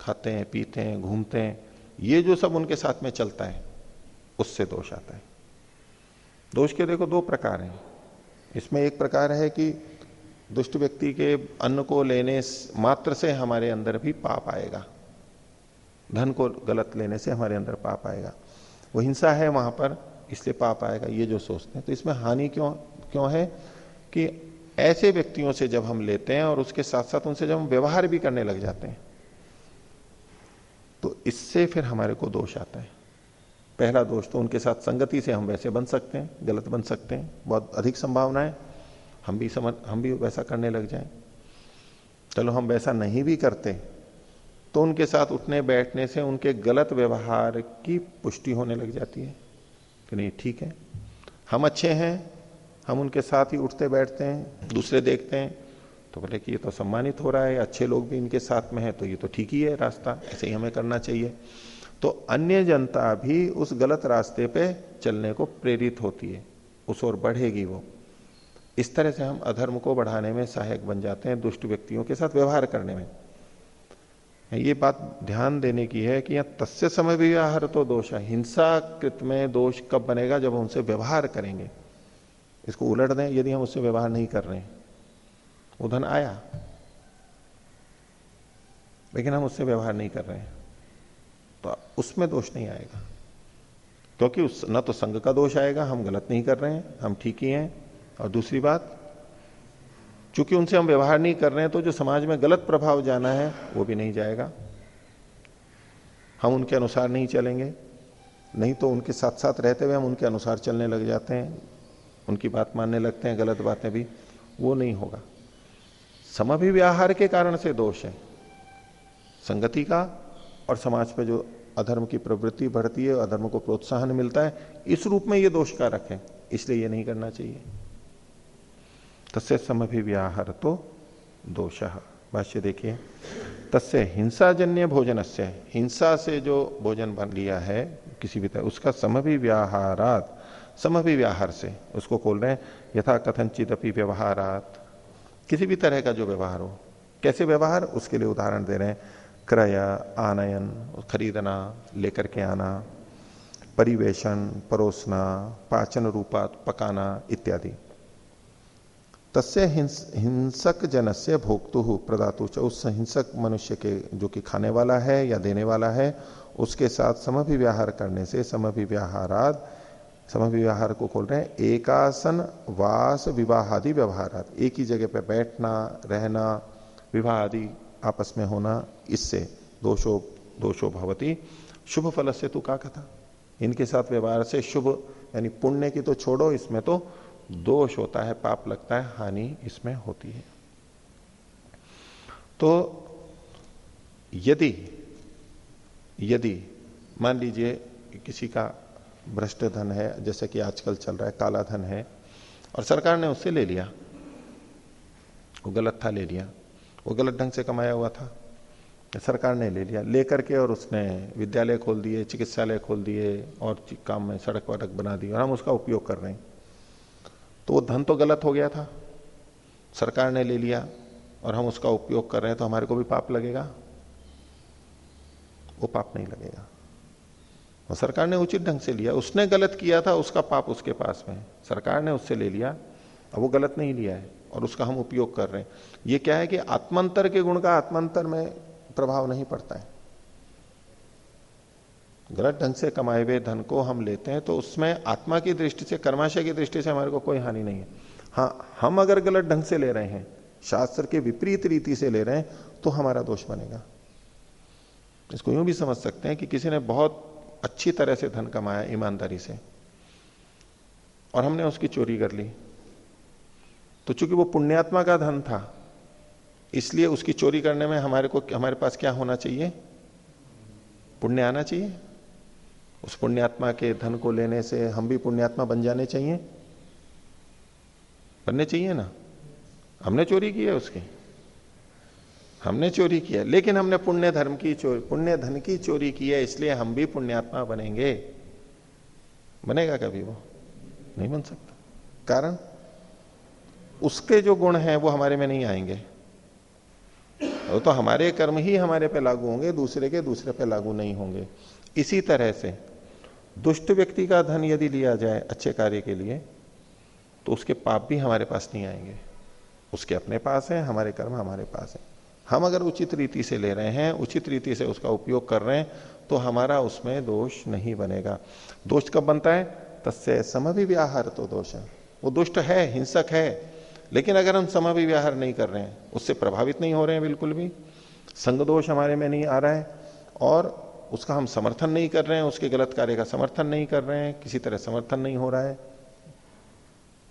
खाते हैं, पीते हैं, घूमते हैं, ये जो सब उनके साथ में चलता है, उससे दोष आता है। दोष के देखो दो प्रकार हैं। इसमें एक प्रकार है कि दुष्ट व्यक्ति के अन्न को लेने मात्र से हमारे अंदर भी पाप आएगा। धन को गलत लेने से हमारे अंदर पाप आएगा। वो हिंसा है वहाँ पर, इसलिए पाप आएगा, ये जो सोचते हैं। तो इसमें हानि क्यों क्यों है कि ऐसे व्यक्तियों से जब हम लेते हैं और उसके साथ साथ उनसे जब हम व्यवहार भी करने लग जाते हैं तो इससे फिर हमारे को दोष आता है। पहला दोष तो उनके साथ संगति से हम वैसे बन सकते हैं, गलत बन सकते हैं, बहुत अधिक संभावना है हम भी समझ, हम भी वैसा करने लग जाएँ। चलो हम वैसा नहीं भी करते तो उनके साथ उठने बैठने से उनके गलत व्यवहार की पुष्टि होने लग जाती है। कि नहीं, ठीक है, हम अच्छे हैं, हम उनके साथ ही उठते बैठते हैं, दूसरे देखते हैं तो बोले कि ये तो सम्मानित हो रहा है, अच्छे लोग भी इनके साथ में है तो ये तो ठीक ही है रास्ता, ऐसे ही हमें करना चाहिए। तो अन्य जनता भी उस गलत रास्ते पे चलने को प्रेरित होती है, उस ओर बढ़ेगी वो। इस तरह से हम अधर्म को बढ़ाने में सहायक बन जाते हैं दुष्ट व्यक्तियों के साथ व्यवहार करने में। ये बात ध्यान देने की है कि यहाँ तस्य समय व्यवहार तो दोष है। हिंसा कृत में दोष कब बनेगा जब हम उनसे व्यवहार करेंगे? इसको उलट दें, यदि हम उससे व्यवहार नहीं कर रहे वो धन आया, लेकिन हम उससे व्यवहार नहीं कर रहे हैं। तो उसमें दोष नहीं आएगा। क्योंकि उस, न तो संघ का दोष आएगा, हम गलत नहीं कर रहे हैं, हम ठीक ही हैं। और दूसरी बात, चूँकि उनसे हम व्यवहार नहीं कर रहे हैं तो जो समाज में गलत प्रभाव जाना है, वो भी नहीं जाएगा। हम उनके अनुसार नहीं चलेंगे। नहीं तो उनके साथ साथ रहते हुए हम उनके अनुसार चलने लग जाते हैं। उनकी बात मानने लगते हैं, गलत बातें भी, वो नहीं होगा। समभिव्याहार के कारण से दोष है। संगति का और समाज पे जो अधर्म की प्रवृत्ति बढ़ती है, अधर्म को प्रोत्साहन मिलता है, इस रूप में ये दोष कारक है, इसलिए ये नहीं करना चाहिए। तस्य समभिव्याहर तो दोष। भाष्य देखिए, तस्य हिंसाजन्य भोजन से हिंसा से जो भोजन बन लिया है, किसी भी तरह, उसका समभिव्याहारात, समभिव्याहार से, उसको खोल रहे हैं, यथा कथनचित अपनी व्यवहारात। किसी भी तरह का जो व्यवहार हो, कैसे व्यवहार, उसके लिए उदाहरण दे रहे हैं, क्रय, आनयन, खरीदना, लेकर के आना, परिवेशन, परोसना, पाचन रूपात, पकाना इत्यादि। तस्य हिंसक जनस्य भोक्तु प्रदातु च। उस हिंसक मनुष्य के, जो कि खाने वाला है या देने वाला है, उसके साथ समभिव्याहार करने से समभिव्याहाराद समभिव्याहार को खोल रहे हैं। एकासन, वास, विवाह आदि व्यवहार एक ही जगह पे बैठना, रहना, विवाह आदि आपस में होना, इससे दोषो दोषो भवती। शुभ फल से तू का कथा? इनके साथ व्यवहार से शुभ, यानी पुण्य की तो छोड़ो, इसमें तो दोष होता है, पाप लगता है, हानि इसमें होती है। तो यदि यदि मान लीजिए किसी का भ्रष्ट धन है, जैसे कि आजकल चल रहा है, काला धन है, और सरकार ने उससे ले लिया, वो गलत था ले लिया, वो गलत ढंग से कमाया हुआ था, सरकार ने ले लिया, लेकर के और उसने विद्यालय खोल दिए, चिकित्सालय खोल दिए, और काम में सड़क वड़क बना दी, और हम उसका उपयोग कर रहे हैं। तो वो धन तो गलत हो गया था। सरकार ने ले लिया और हम उसका उपयोग कर रहे हैं तो हमारे को भी पाप लगेगा। वो पाप नहीं लगेगा। और सरकार ने उचित ढंग से लिया। उसने गलत किया था, उसका पाप उसके पास में सरकार ने उससे ले लिया, अब वो गलत नहीं लिया है और उसका हम उपयोग कर रहे हैं। ये क्या है कि आत्मंतर के गुण का आत्मंतर में प्रभाव नहीं पड़ता है। गलत ढंग से कमाए हुए धन को हम लेते हैं तो उसमें आत्मा की दृष्टि से, कर्माशय की दृष्टि से हमारे को कोई हानि नहीं है। हाँ हम अगर गलत ढंग से ले रहे हैं, शास्त्र के विपरीत रीति से ले रहे हैं तो हमारा दोष बनेगा। इसको यूँ भी समझ सकते हैं कि किसी ने बहुत अच्छी तरह से धन कमाया ईमानदारी से, और हमने उसकी चोरी कर ली। तो चूँकि वो पुण्यात्मा का धन था, इसलिए उसकी चोरी करने में हमारे को, हमारे पास क्या होना चाहिए? पुण्य आना चाहिए? उस पुण्यात्मा के धन को लेने से हम भी पुण्यात्मा बन जाने चाहिए। बनने चाहिए ना? हमने चोरी की है उसकी। हमने चोरी किया लेकिन हमने पुण्य धर्म की चोरी, पुण्य धन की चोरी की है, इसलिए हम भी पुण्यात्मा बनेंगे। बनेगा कभी वो? नहीं बन सकता। कारण? उसके जो गुण हैं, वो हमारे में नहीं आएँगे। वो तो हमारे कर्म ही हमारे पे लागू होंगे, दूसरे के दूसरे पे लागू नहीं होंगे। इसी तरह से दुष्ट व्यक्ति का धन यदि लिया जाए अच्छे कार्य के लिए तो उसके पाप भी हमारे पास नहीं आएँगे। उसके अपने पास है, हमारे कर्म हमारे पास है। हम अगर उचित रीति से ले रहे हैं, उचित रीति से उसका उपयोग कर रहे हैं तो हमारा उसमें दोष नहीं बनेगा। दोष कब बनता है? तस्य समविव्याहार तो दोष है। वो दुष्ट है, हिंसक है, लेकिन अगर हम समविव्याहार नहीं कर रहे हैं, उससे प्रभावित नहीं हो रहे हैं बिल्कुल भी संग दोष हमारे में नहीं आ रहा है, और उसका हम समर्थन नहीं कर रहे हैं, उसके गलत कार्य का समर्थन नहीं कर रहे हैं, किसी तरह समर्थन नहीं हो रहा है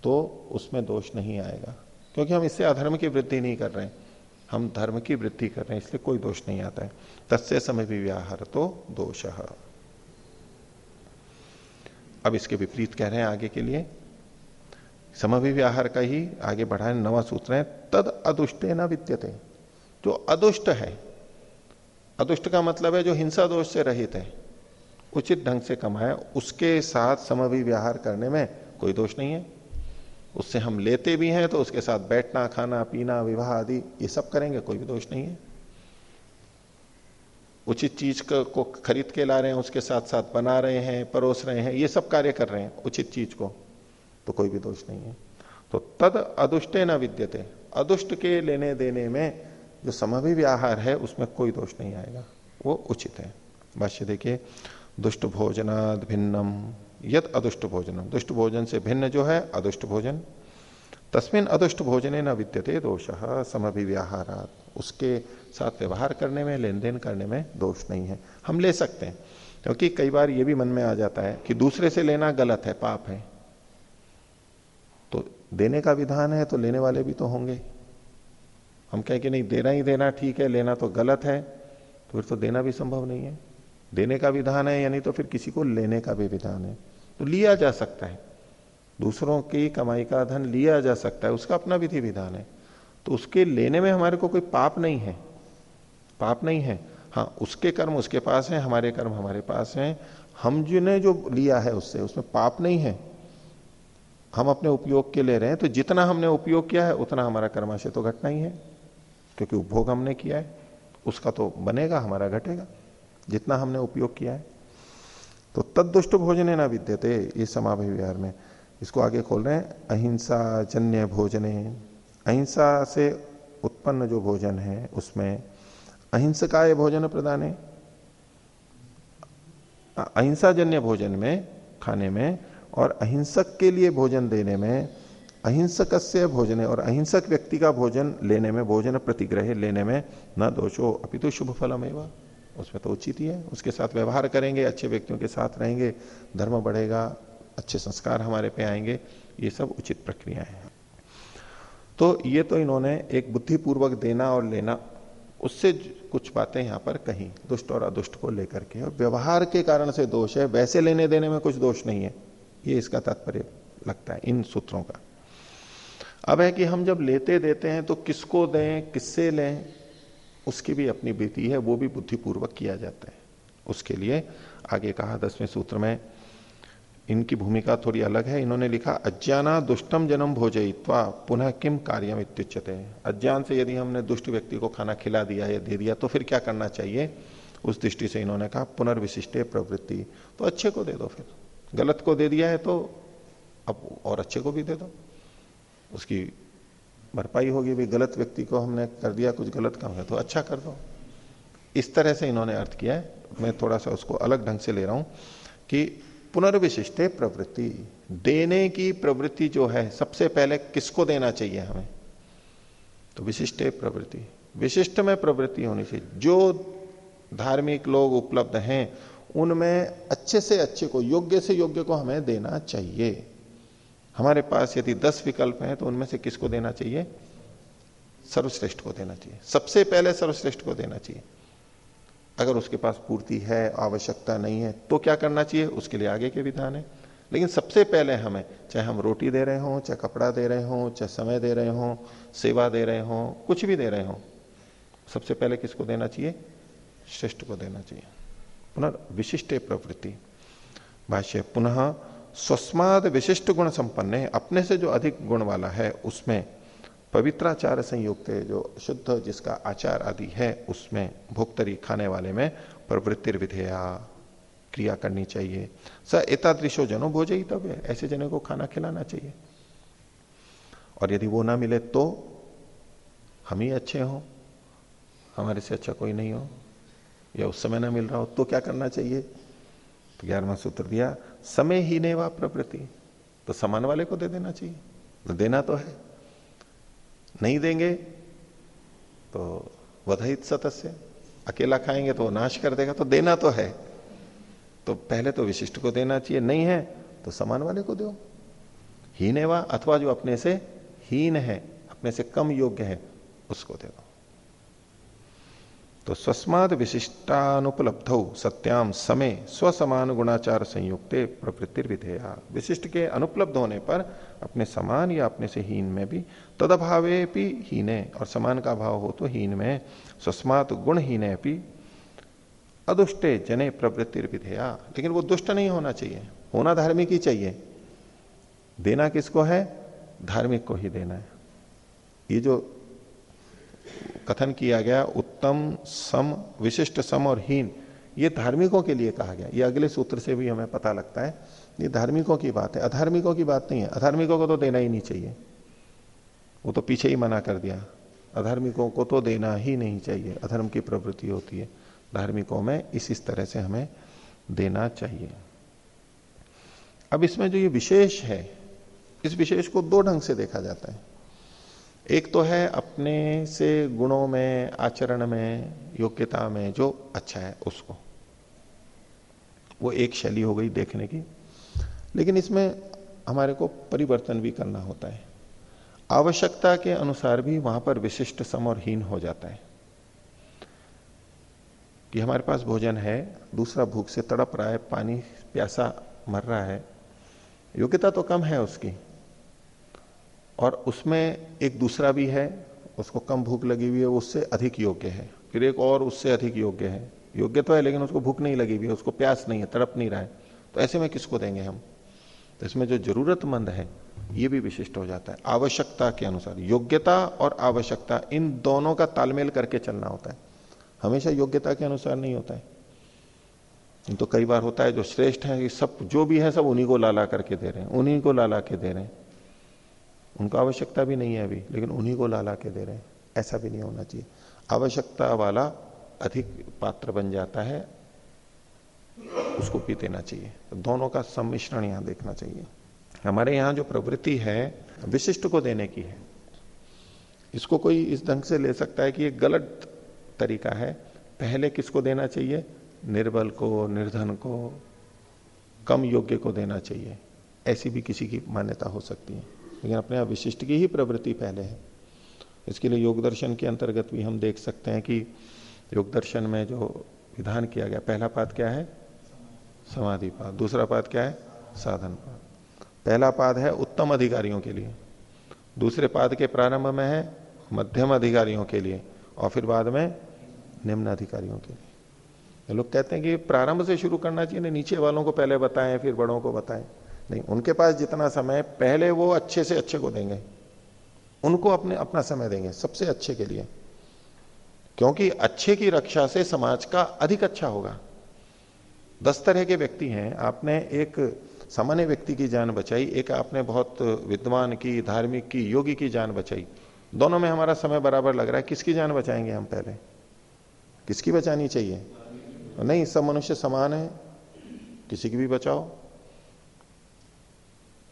तो उसमें दोष नहीं आएगा। क्योंकि हम इससे अधर्म की वृद्धि नहीं कर रहे हैं। हम धर्म की वृद्धि कर रहे हैं, इसलिए कोई दोष नहीं आता है। तस्य समय विव्याहार तो दोष। अब इसके विपरीत कह रहे हैं आगे के लिए। समविव्याहार का ही आगे बढ़ाए, नवा सूत्र है, तद अदुष्टे न विद्यते। जो अदुष्ट है अदुष्ट का मतलब है जो हिंसा दोष से रहित है, उचित ढंग से कमाए, उसके साथ समविव्याहार करने में कोई दोष नहीं है। उससे हम लेते भी हैं तो उसके साथ बैठना, खाना, पीना, विवाह आदि, ये सब करेंगे, कोई भी दोष नहीं है। उचित चीज़ को खरीद के ला रहे हैं, उसके साथ साथ बना रहे हैं, परोस रहे हैं, ये सब कार्य कर रहे हैं, उचित चीज़ को तो कोई भी दोष नहीं है। तो तद अदुष्टे न विद्यते। अदुष्ट के लेने देने में जो समभि व्याहार है, उसमें कोई दोष नहीं आएगा। वो उचित है। भाष्य देखिए, दुष्ट भोजनाद भिन्नम यद अदुष्ट भोजनम। दुष्ट भोजन से भिन्न जो है, अदुष्ट भोजन। तस्मिन अदुष्ट भोजने न विद्यते दोष समभिव्याहारात उसके साथ व्यवहार करने में लेन देन करने में दोष नहीं है। हम ले सकते हैं, क्योंकि कई बार ये भी मन में आ जाता है कि दूसरे से लेना गलत है, पाप है। तो देने का विधान है तो लेने वाले भी तो होंगे। हम कहें कि नहीं, देना ही देना ठीक है, लेना तो गलत है तो फिर तो देना भी संभव नहीं है। देने का विधान है, यानी तो फिर किसी को लेने का भी विधान है। तो लिया जा सकता है। दूसरों की कमाई का धन लिया जा सकता है, उसका अपना विधि विधान है। तो उसके लेने में हमारे को कोई पाप नहीं है। पाप नहीं है। हाँ उसके कर्म उसके पास है, हमारे कर्म हमारे पास हैं। हम जिन्हें जो लिया है उससे, उसमें पाप नहीं है। हम अपने उपयोग के ले रहे हैं तो जितना हमने उपयोग किया है, उतना हमारा कर्माशय तो घटना ही है। क्योंकि उपभोग हमने किया है, उसका तो बनेगा, हमारा घटेगा, जितना हमने उपयोग किया है। तो तदुष्ट भोजने ना विद्यते, ये समाभि विहार में। इसको आगे खोल रहे हैं, अहिंसा जन्य भोजने। अहिंसा से उत्पन्न जो भोजन है, उसमें अहिंसकाय भोजन प्रदान है। अहिंसा जन्य भोजन में, खाने में, और अहिंसक के लिए भोजन देने में अहिंसक से भोजन और अहिंसक व्यक्ति का भोजन लेने में, भोजन प्रतिग्रह लेने में न दोषो अभी तो शुभ फलम एवं उसमें तो उचित ही है। उसके साथ व्यवहार करेंगे, अच्छे व्यक्तियों के साथ रहेंगे, धर्म बढ़ेगा, अच्छे संस्कार हमारे पे आएँगे, ये सब उचित प्रक्रियाएँ हैं। तो ये तो इन्होंने एक बुद्धिपूर्वक देना और लेना, उससे कुछ बातें यहाँ पर कहीं, दुष्ट और अदुष्ट को लेकर के। और व्यवहार के कारण से दोष है, वैसे लेने देने में कुछ दोष नहीं है। ये इसका तात्पर्य लगता है इन सूत्रों का। अब है कि हम जब लेते देते हैं तो किसको दें, किससे लें, उसकी भी अपनी विधि है, वो भी बुद्धिपूर्वक किया जाता है। उसके लिए आगे कहा दसवें सूत्र में, इनकी भूमिका थोड़ी अलग है। इन्होंने लिखा, अज्ञाना दुष्टम जन्म भोजयित्वा, पुनः किम कार्यम इत्युच्यते। अज्ञान से यदि हमने दुष्ट व्यक्ति को खाना खिला दिया या दे दिया तो फिर क्या करना चाहिए? उस दृष्टि से इन्होंने कहा, पुनर्विशिष्टे प्रवृत्ति। तो अच्छे को दे दो फिर। गलत को दे दिया है तो अब और अच्छे को भी दे दो। उसकी भरपाई होगी भी गलत व्यक्ति को हमने कर दिया, कुछ गलत काम है तो अच्छा कर दो। इस तरह से इन्होंने अर्थ किया है। मैं थोड़ा सा उसको अलग ढंग से ले रहा हूँ कि पुनर्विशिष्ट प्रवृत्ति, देने की प्रवृत्ति जो है, सबसे पहले किसको देना चाहिए हमें? तो विशिष्ट प्रवृत्ति। विशिष्ट में प्रवृत्ति होनी चाहिए। जो धार्मिक लोग उपलब्ध हैं, उनमें अच्छे से अच्छे को, योग्य से योग्य को हमें देना चाहिए। हमारे पास यदि दस विकल्प हैं तो उनमें से किसको देना चाहिए? सर्वश्रेष्ठ को देना चाहिए। सबसे पहले सर्वश्रेष्ठ को देना चाहिए। अगर उसके पास पूर्ति है, आवश्यकता नहीं है तो क्या करना चाहिए? उसके लिए आगे के विधान है। लेकिन सबसे पहले हमें, चाहे हम रोटी दे रहे हो, चाहे कपड़ा दे रहे हो, चाहे समय दे रहे हो, सेवा दे रहे हो, कुछ भी दे रहे हो, सबसे पहले किसको देना चाहिए? श्रेष्ठ को देना चाहिए। पुनर्विशिष्ट प्रवृत्ति। भाष्य, पुनः स्वस्माद विशिष्ट गुण संपन्न है अपने से जो अधिक गुण वाला है, उसमें पवित्राचार संयुक्त जो शुद्ध जिसका आचार आदि है, उसमें भोक्तरी खाने वाले में प्रवृत्ति विधेया क्रिया करनी चाहिए। स एतादृशो जनो भोज तब ऐसे जने को खाना खिलाना चाहिए। और यदि वो ना मिले तो हम ही अच्छे हो, हमारे से अच्छा कोई नहीं हो, या उस समय ना मिल रहा हो तो क्या करना चाहिए? तो ग्यारहवा सूत्र दिया, समय ही ने वा प्रवृत्ति। तो समान वाले को दे देना चाहिए। तो देना तो है। नहीं देंगे तो वधित सतस्य अकेला खाएँगे तो नाश कर देगा तो देना तो है। तो पहले तो विशिष्ट को देना चाहिए, नहीं है तो समान वाले को दो। हीन वा अथवा जो अपने से हीन है, अपने से कम योग्य है, उसको दे दो। तो स्वस्माद विशिष्टानुपलब्ध सत्याम समय स्वसमान गुणाचार संयुक्त प्रवृत्ति विधेया विशिष्ट के अनुपलब्ध होने पर अपने समान या अपने से हीन में भी तदभावे भी हीने और समान का भाव हो तो हीन में स्वस्मात गुण हीने भी, अदुष्टे जने प्रवृत्ति विधेया लेकिन वो दुष्ट नहीं होना चाहिए, होना धार्मिक ही चाहिए। देना किसको है? धार्मिक को ही देना है। ये जो कथन किया गया, उत्तम, सम, विशिष्ट सम और हीन, ये धार्मिकों के लिए कहा गया। ये अगले सूत्र से भी हमें पता लगता है। ये धार्मिकों की बात है। अधार्मिकों की बात नहीं है। अधार्मिकों को तो देना ही नहीं चाहिए। वो तो पीछे ही मना कर दिया। अधार्मिकों को तो देना ही नहीं चाहिए। अधर्म की प्रवृत्ति होती है। धार्मिकों में इस इस तरह से हमें देना चाहिए। अब इसमें जो ये विशेष है, इस विशेष को दो ढंग से देखा जाता है। एक तो है अपने से गुणों में, आचरण में, योग्यता में जो अच्छा है उसको। वो एक शैली हो गई देखने की। लेकिन इसमें हमारे को परिवर्तन भी करना होता है। आवश्यकता के अनुसार भी वहाँ पर विशिष्ट सम और हीन हो जाता है। कि हमारे पास भोजन है, दूसरा भूख से तड़प रहा है, पानी, प्यासा मर रहा है, योग्यता तो कम है उसकी। और उसमें एक दूसरा भी है, उसको कम भूख लगी हुई है उससे अधिक योग्य है। फिर एक और उससे अधिक योग्य है। योग्य तो है, लेकिन उसको भूख नहीं लगी हुई है, उसको प्यास नहीं है, तड़प नहीं रहा है। तो ऐसे में किसको देंगे हम? तो इसमें जो जरूरतमंद है, ये भी विशिष्ट हो जाता है, आवश्यकता के अनुसार। योग्यता और आवश्यकता, इन दोनों का तालमेल करके चलना होता है। हमेशा योग्यता के अनुसार नहीं होता है। तो कई बार होता है, जो श्रेष्ठ है सब, जो भी है, सब उन्हीं को लाला करके दे रहे हैं, उन्हीं को लाला के दे रहे हैं। उनको आवश्यकता भी नहीं है अभी, लेकिन उन्हीं को लाला के दे रहे हैं। ऐसा भी नहीं होना चाहिए। आवश्यकता वाला अधिक पात्र बन जाता है, उसको भी देना चाहिए। तो दोनों का सम्मिश्रण यहाँ देखना चाहिए। हमारे यहाँ जो प्रवृत्ति है, विशिष्ट को देने की है। इसको कोई इस ढंग से ले सकता है कि ये गलत तरीका है। पहले किसको देना चाहिए? निर्बल को, निर्धन को, कम योग्य को देना चाहिए। ऐसी भी किसी की मान्यता हो सकती है। लेकिन अपने आप विशिष्ट की ही प्रवृत्ति पहले है। इसके लिए योग दर्शन के अंतर्गत भी हम देख सकते हैं कि योग दर्शन में जो विधान किया गया, पहला पाद क्या है? समाधि पाद। दूसरा पाद क्या है? साधन पाद। पहला पाद है उत्तम अधिकारियों के लिए। दूसरे पाद के प्रारंभ में है मध्यम अधिकारियों के लिए और फिर बाद में निम्न अधिकारियों के लिए। लोग कहते हैं कि प्रारंभ से शुरू करना चाहिए नीचे वालों को पहले बताएँ, फिर बड़ों को बताएँ। नहीं, उनके पास जितना समय, पहले वो अच्छे से अच्छे को देंगे। उनको अपने, अपना समय देंगे, सबसे अच्छे के लिए। क्योंकि अच्छे की रक्षा से समाज का अधिक अच्छा होगा। दस तरह के व्यक्ति हैं। आपने एक सामान्य व्यक्ति की जान बचाई, एक आपने बहुत विद्वान की, धार्मिक की, योगी की जान बचाई। दोनों में हमारा समय बराबर लग रहा है। किसकी जान बचाएँगे हम पहले? किसकी बचानी चाहिए? नहीं, सब मनुष्य समान है। किसी की भी बचाओ।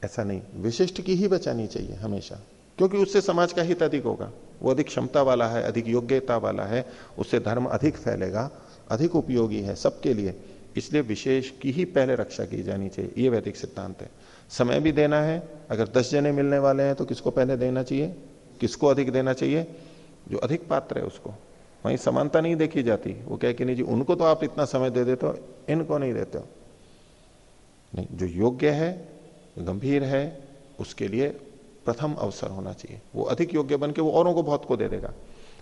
ऐसा नहीं, विशिष्ट की ही बचानी चाहिए हमेशा, क्योंकि उससे समाज का हित अधिक होगा। वो अधिक क्षमता वाला है, अधिक योग्यता वाला है, उससे धर्म अधिक फैलेगा, अधिक उपयोगी है सबके लिए। इसलिए विशेष की ही पहले रक्षा की जानी चाहिए, ये वैदिक सिद्धांत है। समय भी देना है, अगर दस जने मिलने वाले हैं तो किसको पहले देना चाहिए? किसको अधिक देना चाहिए? जो अधिक पात्र है उसको। वहीं समानता नहीं देखी जाती, वो कह कि नहीं जी, उनको तो आप इतना समय दे देते हो, इनको नहीं देते हो। नहीं, जो योग्य है गंभीर है, उसके लिए प्रथम अवसर होना चाहिए। वो अधिक योग्य बन के वो औरों को बहुत को दे देगा।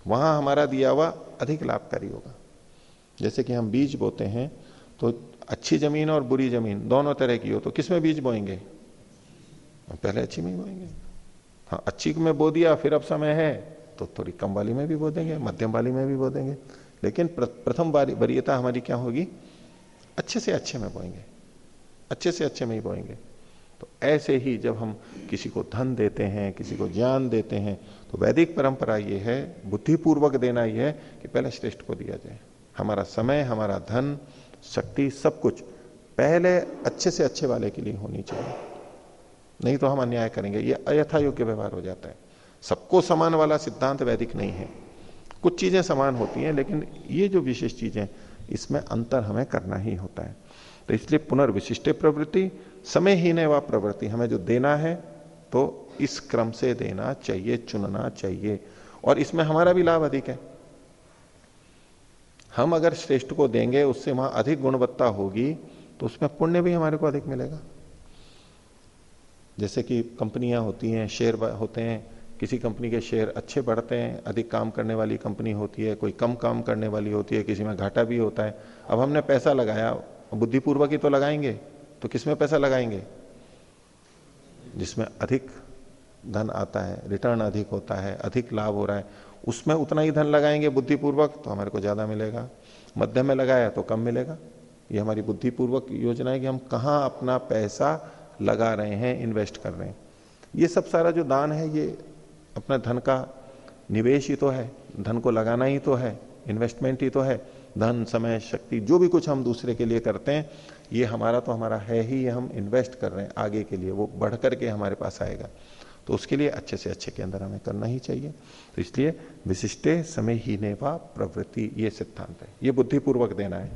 वहाँ हमारा दिया हुआ अधिक लाभकारी होगा। जैसे कि हम बीज बोते हैं तो अच्छी ज़मीन और बुरी ज़मीन, दोनों तरह की हो तो किसमें बीज बोएँगे? पहले अच्छी में बोएँगे। हाँ अच्छी में बो दिया, फिर अब समय है तो थोड़ी कम वाली में भी बो देंगे, मध्यम वाली में भी बो देंगे। लेकिन प्रथम वरीयता हमारी क्या होगी? अच्छे से अच्छे में बोएँगे। अच्छे से अच्छे में ही बोएँगे। ऐसे ही जब हम किसी को धन देते हैं, किसी को ज्ञान देते हैं तो वैदिक परंपरा ये है, बुद्धिपूर्वक देना ये है कि पहले श्रेष्ठ को दिया जाए। हमारा समय, हमारा धन, शक्ति सब कुछ पहले अच्छे से अच्छे वाले के लिए होनी चाहिए। नहीं तो हम अन्याय करेंगे, ये अयथा योग्य व्यवहार हो जाता है। सबको समान वाला सिद्धांत वैदिक नहीं है। कुछ चीज़ें समान होती हैं, लेकिन ये जो विशेष चीज़ें, इसमें अंतर हमें करना ही होता है। तो इसलिए पुनर्विशिष्ट प्रवृत्ति समय ही ने वह प्रवृत्ति। हमें जो देना है तो इस क्रम से देना चाहिए, चुनना चाहिए। और इसमें हमारा भी लाभ अधिक है। हम अगर श्रेष्ठ को देंगे, उससे वहाँ अधिक गुणवत्ता होगी तो उसमें पुण्य भी हमारे को अधिक मिलेगा। जैसे कि कंपनियाँ होती हैं, शेयर होते हैं, किसी कंपनी के शेयर अच्छे बढ़ते हैं, अधिक काम करने वाली कंपनी होती है, कोई कम काम करने वाली होती है, किसी में घाटा भी होता है। अब हमने पैसा लगाया, बुद्धिपूर्वक ही तो लगाएँगे। तो किसमें पैसा लगाएँगे? जिसमें अधिक धन आता है रिटर्न अधिक होता है, अधिक लाभ हो रहा है, उसमें उतना ही धन लगाएँगे बुद्धिपूर्वक तो हमारे को ज़्यादा मिलेगा। मध्यम में लगाया तो कम मिलेगा। ये हमारी बुद्धिपूर्वक योजना है कि हम कहाँ अपना पैसा लगा रहे हैं इन्वेस्ट कर रहे हैं। ये सब सारा जो दान है, ये अपना धन का निवेश ही तो है, धन को लगाना ही तो है इन्वेस्टमेंट ही तो है, धन, समय, शक्ति, जो भी कुछ हम दूसरे के लिए करते हैं ये हमारा तो हमारा है ही हम इन्वेस्ट कर रहे हैं आगे के लिए, वो बढ़ करके हमारे पास आएगा। तो उसके लिए अच्छे से अच्छे के अंदर हमें करना ही चाहिए। तो इसलिए विशिष्टे समय ही ने प्रवृत्ति, ये सिद्धांत है। ये बुद्धिपूर्वक देना है।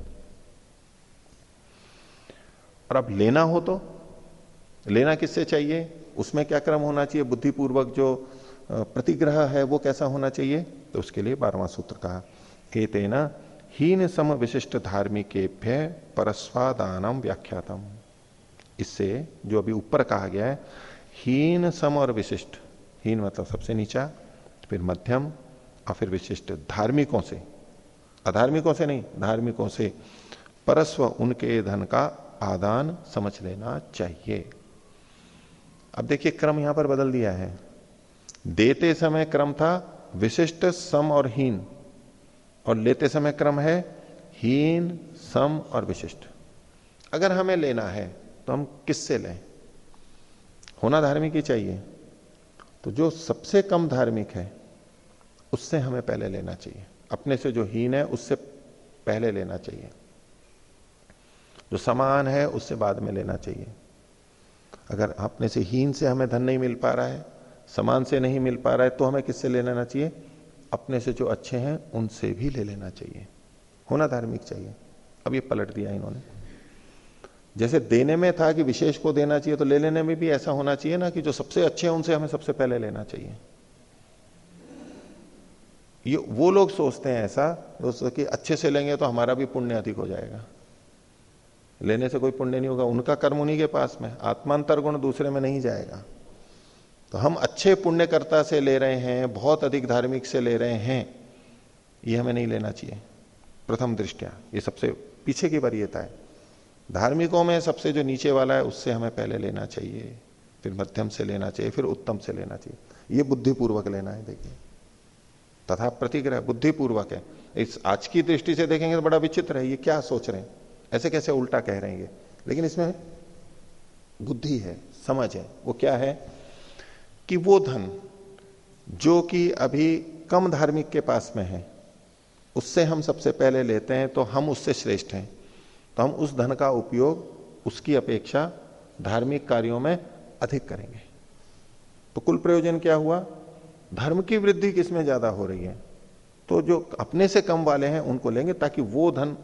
और अब लेना हो तो लेना किससे चाहिए? उसमें क्या क्रम होना चाहिए? बुद्धिपूर्वक जो प्रतिग्रह है वो कैसा होना चाहिए? तो उसके लिए बारहवां सूत्र कहा के तेना हीन सम विशिष्ट धार्मिकेभ्य परस्वादानम व्याख्यातम। इससे जो अभी ऊपर कहा गया है हीन सम और विशिष्ट, हीन मतलब सबसे नीचा, फिर मध्यम, और फिर विशिष्ट धार्मिकों से। अधार्मिकों से नहीं, धार्मिकों से परस्व उनके धन का आदान समझ लेना चाहिए। अब देखिए, क्रम यहाँ पर बदल दिया है। देते समय क्रम था विशिष्ट सम और हीन। और लेते समय क्रम है हीन, सम और विशिष्ट। अगर हमें लेना है तो हम किससे लें? होना धार्मिक ही चाहिए। तो जो सबसे कम धार्मिक है, उससे हमें पहले लेना चाहिए। अपने से जो हीन है, उससे पहले लेना चाहिए। जो समान है, उससे बाद में लेना चाहिए। अगर अपने से हीन से हमें धन नहीं मिल पा रहा है, समान से नहीं मिल पा रहा है तो हमें किससे ले लेना चाहिए? अपने से जो अच्छे हैं, उनसे भी ले लेना चाहिए। होना धार्मिक चाहिए। अब ये पलट दिया इन्होंने। जैसे देने में था कि विशेष को देना चाहिए तो ले लेने में भी ऐसा होना चाहिए ना कि जो सबसे अच्छे हैं, उनसे हमें सबसे पहले लेना चाहिए। ये, वो लोग सोचते हैं ऐसा, दोस्तों, कि अच्छे से लेंगे तो हमारा भी पुण्य अधिक हो जाएगा। लेने से कोई पुण्य नहीं होगा। उनका कर्म उन्हीं के पास में आत्मांतर गुण दूसरे में नहीं जाएगा। तो हम अच्छे पुण्यकर्ता से ले रहे हैं, बहुत अधिक धार्मिक से ले रहे हैं, ये हमें नहीं लेना चाहिए। प्रथम दृष्टिया, ये सबसे पीछे की वरीयता है। धार्मिकों में सबसे जो नीचे वाला है, उससे हमें पहले लेना चाहिए, फिर मध्यम से लेना चाहिए, फिर उत्तम से लेना चाहिए। ये बुद्धिपूर्वक लेना है, देखिए। तथा प्रतिग्रह, बुद्धिपूर्वक है। इस आज की दृष्टि से देखेंगे तो बड़ा विचित्र है, ये क्या सोच रहे हैं? ऐसे कैसे उल्टा कह रहे हैं ये? लेकिन इसमें बुद्धि है, समझ है, वो क्या है? कि वो धन, जो कि अभी कम धार्मिक के पास में है, उससे हम सबसे पहले लेते हैं तो हम उससे श्रेष्ठ हैं। तो हम उस धन का उपयोग, उसकी अपेक्षा धार्मिक कार्यों में अधिक करेंगे। तो कुल प्रयोजन क्या हुआ? धर्म की वृद्धि किसमें ज़्यादा हो रही है? तो जो अपने से कम वाले हैं, उनको लेंगे ताकि वो धन,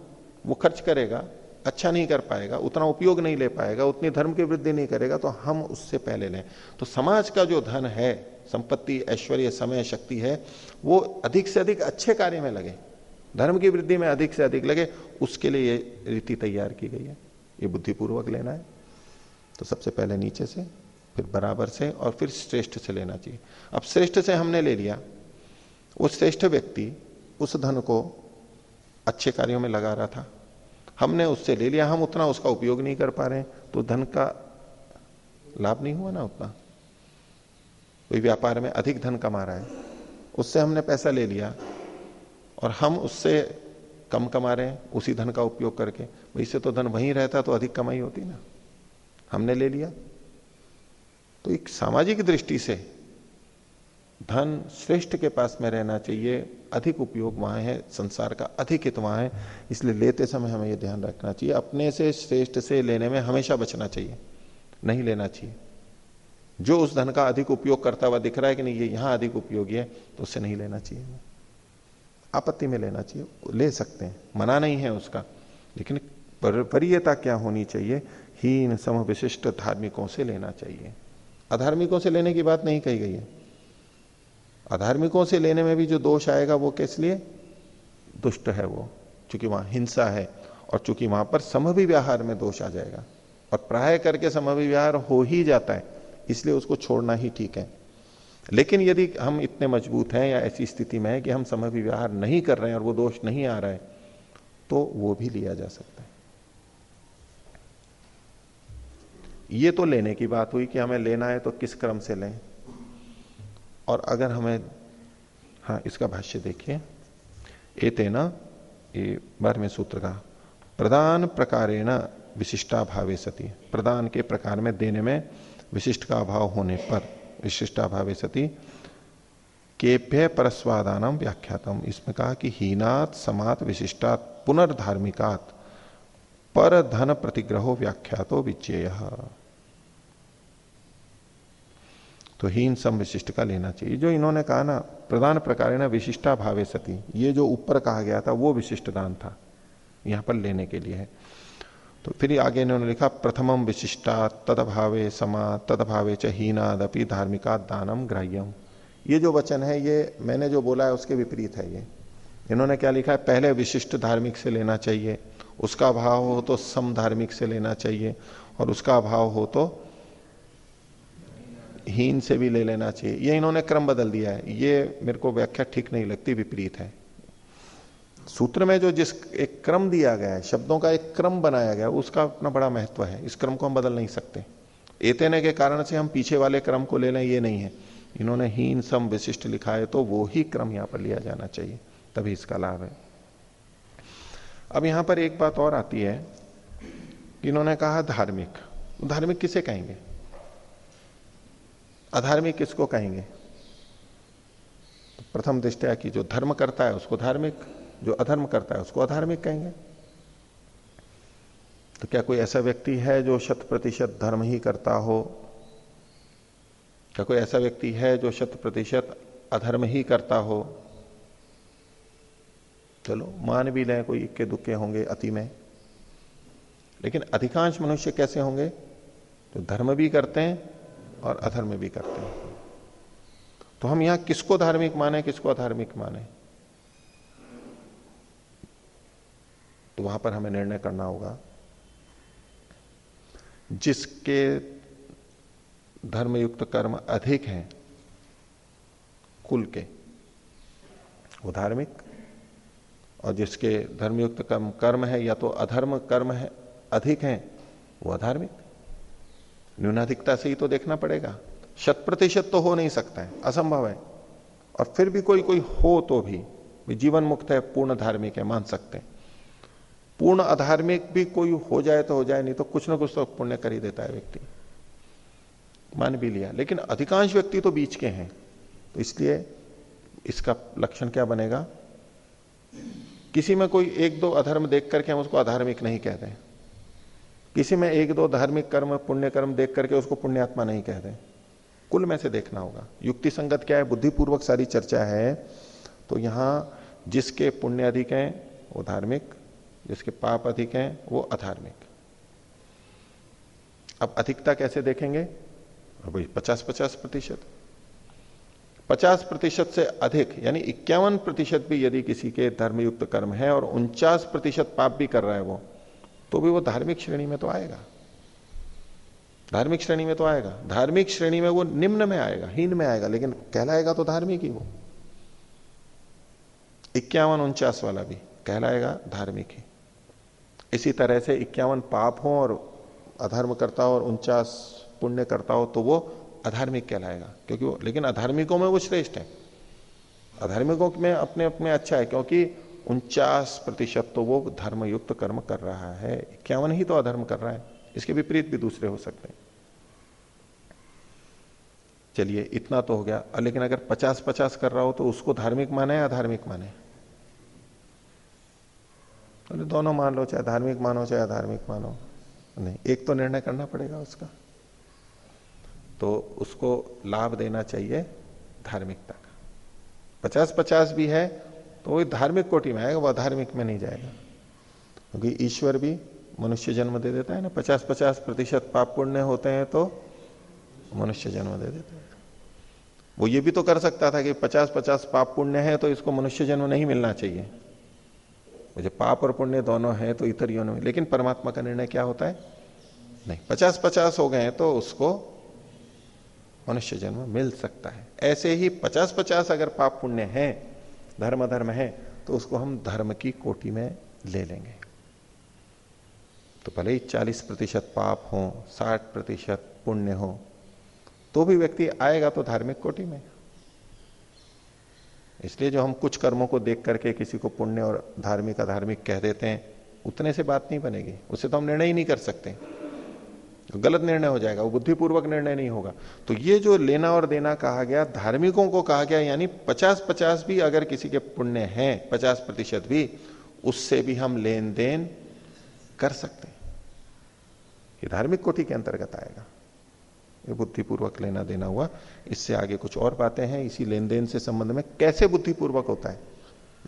वो खर्च करेगा। अच्छा नहीं कर पाएगा, उतना उपयोग नहीं ले पाएगा, उतनी धर्म की वृद्धि नहीं करेगा तो हम उससे पहले लें। तो समाज का जो धन है, संपत्ति, ऐश्वर्य, समय, शक्ति है, वो अधिक से अधिक अच्छे कार्य में लगे। धर्म की वृद्धि में अधिक से अधिक लगे, उसके लिए ये रीति तैयार की गई है। ये बुद्धिपूर्वक लेना है। तो सबसे पहले नीचे से, फिर बराबर से और फिर श्रेष्ठ से लेना चाहिए। अब श्रेष्ठ से हमने ले लिया। वो श्रेष्ठ व्यक्ति उस धन को अच्छे कार्यों में लगा रहा था। हमने उससे ले लिया, हम उतना उसका उपयोग नहीं कर पा रहे तो धन का लाभ नहीं हुआ ना उतना। कोई व्यापार में अधिक धन कमा रहा है। उससे हमने पैसा ले लिया और हम उससे कम कमा रहे हैं, उसी धन का उपयोग करके। भाई से तो धन वहीं रहता तो अधिक कमाई होती ना। हमने ले लिया। तो एक सामाजिक दृष्टि से धन श्रेष्ठ के पास में रहना चाहिए, अधिक उपयोग वहाँ है, संसार का अधिक हित वहाँ है, इसलिए लेते समय हमें यह ध्यान रखना चाहिए। अपने से श्रेष्ठ से लेने में हमेशा बचना चाहिए, नहीं लेना चाहिए। जो उस धन का अधिक उपयोग करता हुआ दिख रहा है कि नहीं, ये यहाँ अधिक उपयोगी है तो उससे नहीं लेना चाहिए। आपत्ति में लेना चाहिए, ले सकते हैं, मना नहीं है उसका। लेकिन वरीयता क्या होनी चाहिए? हीन सम विशिष्ट धार्मिकों से लेना चाहिए। अधार्मिकों से लेने की बात नहीं कही गई है। अधार्मिकों से लेने में भी जो दोष आएगा वो किस लिए? दुष्ट है वो। चूँकि वहाँ हिंसा है और चूँकि वहाँ पर समभि व्यवहार में दोष आ जाएगा। और प्राय करके समभि व्यवहार हो ही जाता है, इसलिए उसको छोड़ना ही ठीक है। लेकिन यदि हम इतने मज़बूत हैं या ऐसी स्थिति में है कि हम समभि व्यवहार नहीं कर रहे हैं और वो दोष नहीं आ रहा है तो वो भी लिया जा सकता है। ये तो लेने की बात हुई कि हमें लेना है तो किस क्रम से लें? और अगर हमें हाँ इसका भाष्य देखिए। एते न ये बारहवें सूत्र का, प्रदान प्रकारेण विशिष्टा भावे सती। प्रदान के प्रकार में, देने में विशिष्ट का अभाव होने पर, विशिष्टा भावे सती। केभ्य परस्वादान व्याख्यातम। इसमें कहा कि हीनात, समात, विशिष्टात, पुनर्धार्मिकात पर धन प्रतिग्रहो व्याख्यातो विचेय। तो हीन सम विशिष्ट का लेना चाहिए। जो इन्होंने कहा ना, प्रधान प्रकार ना विशिष्टा भावे सती, ये जो ऊपर कहा गया था, वो विशिष्ट दान था, यहाँ पर लेने के लिए है। तो फिर आगे इन्होंने लिखा प्रथमम विशिष्टा, तदभावे समा, तदभावे च हीनादपि धार्मिका दानम ग्राह्यम ये जो वचन है, ये मैंने जो बोला है, उसके विपरीत है ये। इन्होंने क्या लिखा है? पहले विशिष्ट धार्मिक से लेना चाहिए, उसका भाव हो तो सम धार्मिक से लेना चाहिए, और उसका भाव हो तो हीन से भी ले लेना चाहिए। ये इन्होंने क्रम बदल दिया है। ये मेरे को व्याख्या ठीक नहीं लगती, विपरीत है। सूत्र में जो जिस एक क्रम दिया गया है, शब्दों का एक क्रम बनाया गया, उसका अपना बड़ा महत्व है। इस क्रम को हम बदल नहीं सकते। एतेने के कारण से हम पीछे वाले क्रम को ले लें, ये नहीं है। इन्होंने हीन सम विशिष्ट लिखा है तो वो ही क्रम यहाँ पर लिया जाना चाहिए। तभी इसका लाभ है। अब यहाँ पर एक बात और आती है। इन्होंने कहा धार्मिक। धार्मिक किसे कहेंगे? अधार्मिक किसको कहेंगे? तो प्रथम दृष्टया की जो धर्म करता है उसको धार्मिक, जो अधर्म करता है उसको अधार्मिक कहेंगे। तो क्या कोई ऐसा व्यक्ति है जो शत प्रतिशत धर्म ही करता हो? क्या कोई ऐसा व्यक्ति है जो शत प्रतिशत अधर्म ही करता हो? चलो, मान भी लें कोई इक्के दुक्के होंगे अति में। लेकिन अधिकांश मनुष्य कैसे होंगे? जो धर्म भी करते हैं और अधर्म भी करते हैं। तो हम यहाँ किसको धार्मिक माने, किसको अधार्मिक माने? तो वहाँ पर हमें निर्णय करना होगा। जिसके धर्मयुक्त कर्म अधिक हैं, कुल के, वो धार्मिक, और जिसके धर्मयुक्त कर्म कर्म है या तो अधर्म कर्म है, अधिक हैं, वो अधार्मिक। न्यूनाधिकता से ही तो देखना पड़ेगा। शत प्रतिशत तो हो नहीं सकता है, असंभव है। और फिर भी कोई कोई हो तो भी जीवन मुक्त है, पूर्ण धार्मिक है, मान सकते हैं। पूर्ण अधार्मिक भी कोई हो जाए तो हो जाए, नहीं तो कुछ ना कुछ तो पुण्य कर ही देता है व्यक्ति। मान भी लिया। लेकिन अधिकांश व्यक्ति तो बीच के हैं। तो इसलिए इसका लक्षण क्या बनेगा? किसी में कोई एक दो अधर्म देख करके हम उसको अधार्मिक नहीं कहते किसी में एक दो धार्मिक कर्म, पुण्य कर्म देख करके उसको पुण्यात्मा नहीं कह कुल में से देखना होगा। युक्ति संगत क्या है? बुद्धिपूर्वक सारी चर्चा है। तो यहाँ जिसके पुण्य अधिक हैं, वो धार्मिक। जिसके पाप अधिक हैं, वो अधार्मिक। अब अधिकता कैसे देखेंगे? भाई पचास पचास प्रतिशत। पचास प्रतिशत से अधिक, यानी इक्यावन प्रतिशत भी यदि किसी के धर्मयुक्त कर्म है और उनचास प्रतिशत पाप भी कर रहा है वो तो भी वो धार्मिक श्रेणी में तो आएगा। धार्मिक श्रेणी में तो आएगा। धार्मिक श्रेणी में वो निम्न में आएगा, हीन में आएगा, लेकिन कहलाएगा तो धार्मिक ही वो। इक्यावन उनचास वाला भी कहलाएगा धार्मिक ही। इसी तरह से इक्यावन पाप हो और अधर्म करता हो और उनचास पुण्य करता हो तो वो अधार्मिक कहलाएगा, क्योंकि वो लेकिन अधार्मिकों में वो श्रेष्ठ है। अधार्मिकों में अपने अपने अच्छा है, क्योंकि उनचास प्रतिशत तो वो धर्मयुक्त कर्म कर रहा है। इक्यावन ही तो अधर्म कर रहा है। इसके विपरीत भी दूसरे हो सकते हैं। चलिए, इतना तो हो गया। लेकिन अगर पचास पचास कर रहा हो तो उसको धार्मिक माने या अधार्मिक माने? तो दोनों मान लो, चाहे धार्मिक मानो, चाहे अधार्मिक मानो। नहीं, एक तो निर्णय करना पड़ेगा उसका। तो उसको लाभ देना चाहिए धार्मिकता का। पचास पचास भी है तो वो धार्मिक कोटि में आएगा, वो अधार्मिक में नहीं जाएगा। क्योंकि ईश्वर भी मनुष्य जन्म दे देता है ना पचास पचास प्रतिशत पाप पुण्य होते हैं तो मनुष्य जन्म दे देता है। वो ये भी तो कर सकता था कि पचास पचास पाप पुण्य है तो इसको मनुष्य जन्म नहीं मिलना चाहिए। मुझे पाप और पुण्य दोनों है तो इतर योनि में लेकिन परमात्मा का निर्णय क्या होता है? नहीं पचास पचास हो गए तो उसको मनुष्य जन्म मिल सकता है। ऐसे ही पचास पचास अगर पाप पुण्य है धर्म धर्म है तो उसको हम धर्म की कोटि में ले लेंगे। तो भले ही चालीस प्रतिशत पाप हो, साठ प्रतिशत पुण्य हो तो भी व्यक्ति आएगा तो धार्मिक कोटि में। इसलिए जो हम कुछ कर्मों को देख करके किसी को पुण्य और धार्मिक अधार्मिक कह देते हैं, उतने से बात नहीं बनेगी। उससे तो हम निर्णय ही नहीं कर सकते। तो गलत निर्णय हो जाएगा, वो बुद्धिपूर्वक निर्णय नहीं होगा। तो ये जो लेना और देना कहा गया, धार्मिकों को कहा गया, यानी पचास पचास भी अगर किसी के पुण्य है, पचास प्रतिशत भी, उससे भी हम लेन देन कर सकते हैं। ये धार्मिक कोटि के अंतर्गत आएगा। ये बुद्धिपूर्वक लेना देना हुआ। इससे आगे कुछ और बातें हैं। इसी लेन देन से संबंध में कैसे बुद्धिपूर्वक होता है?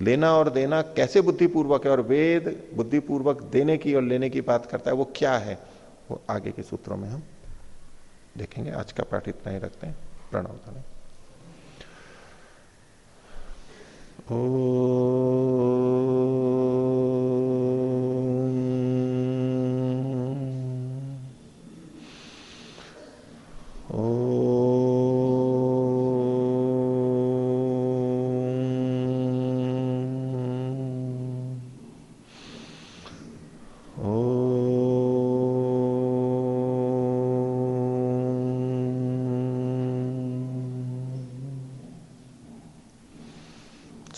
लेना और देना कैसे बुद्धिपूर्वक है? और वेद बुद्धिपूर्वक देने की और लेने की बात करता है, वो क्या है? वो आगे के सूत्रों में हम देखेंगे। आज का पाठ इतना ही रखते हैं। प्रणव धने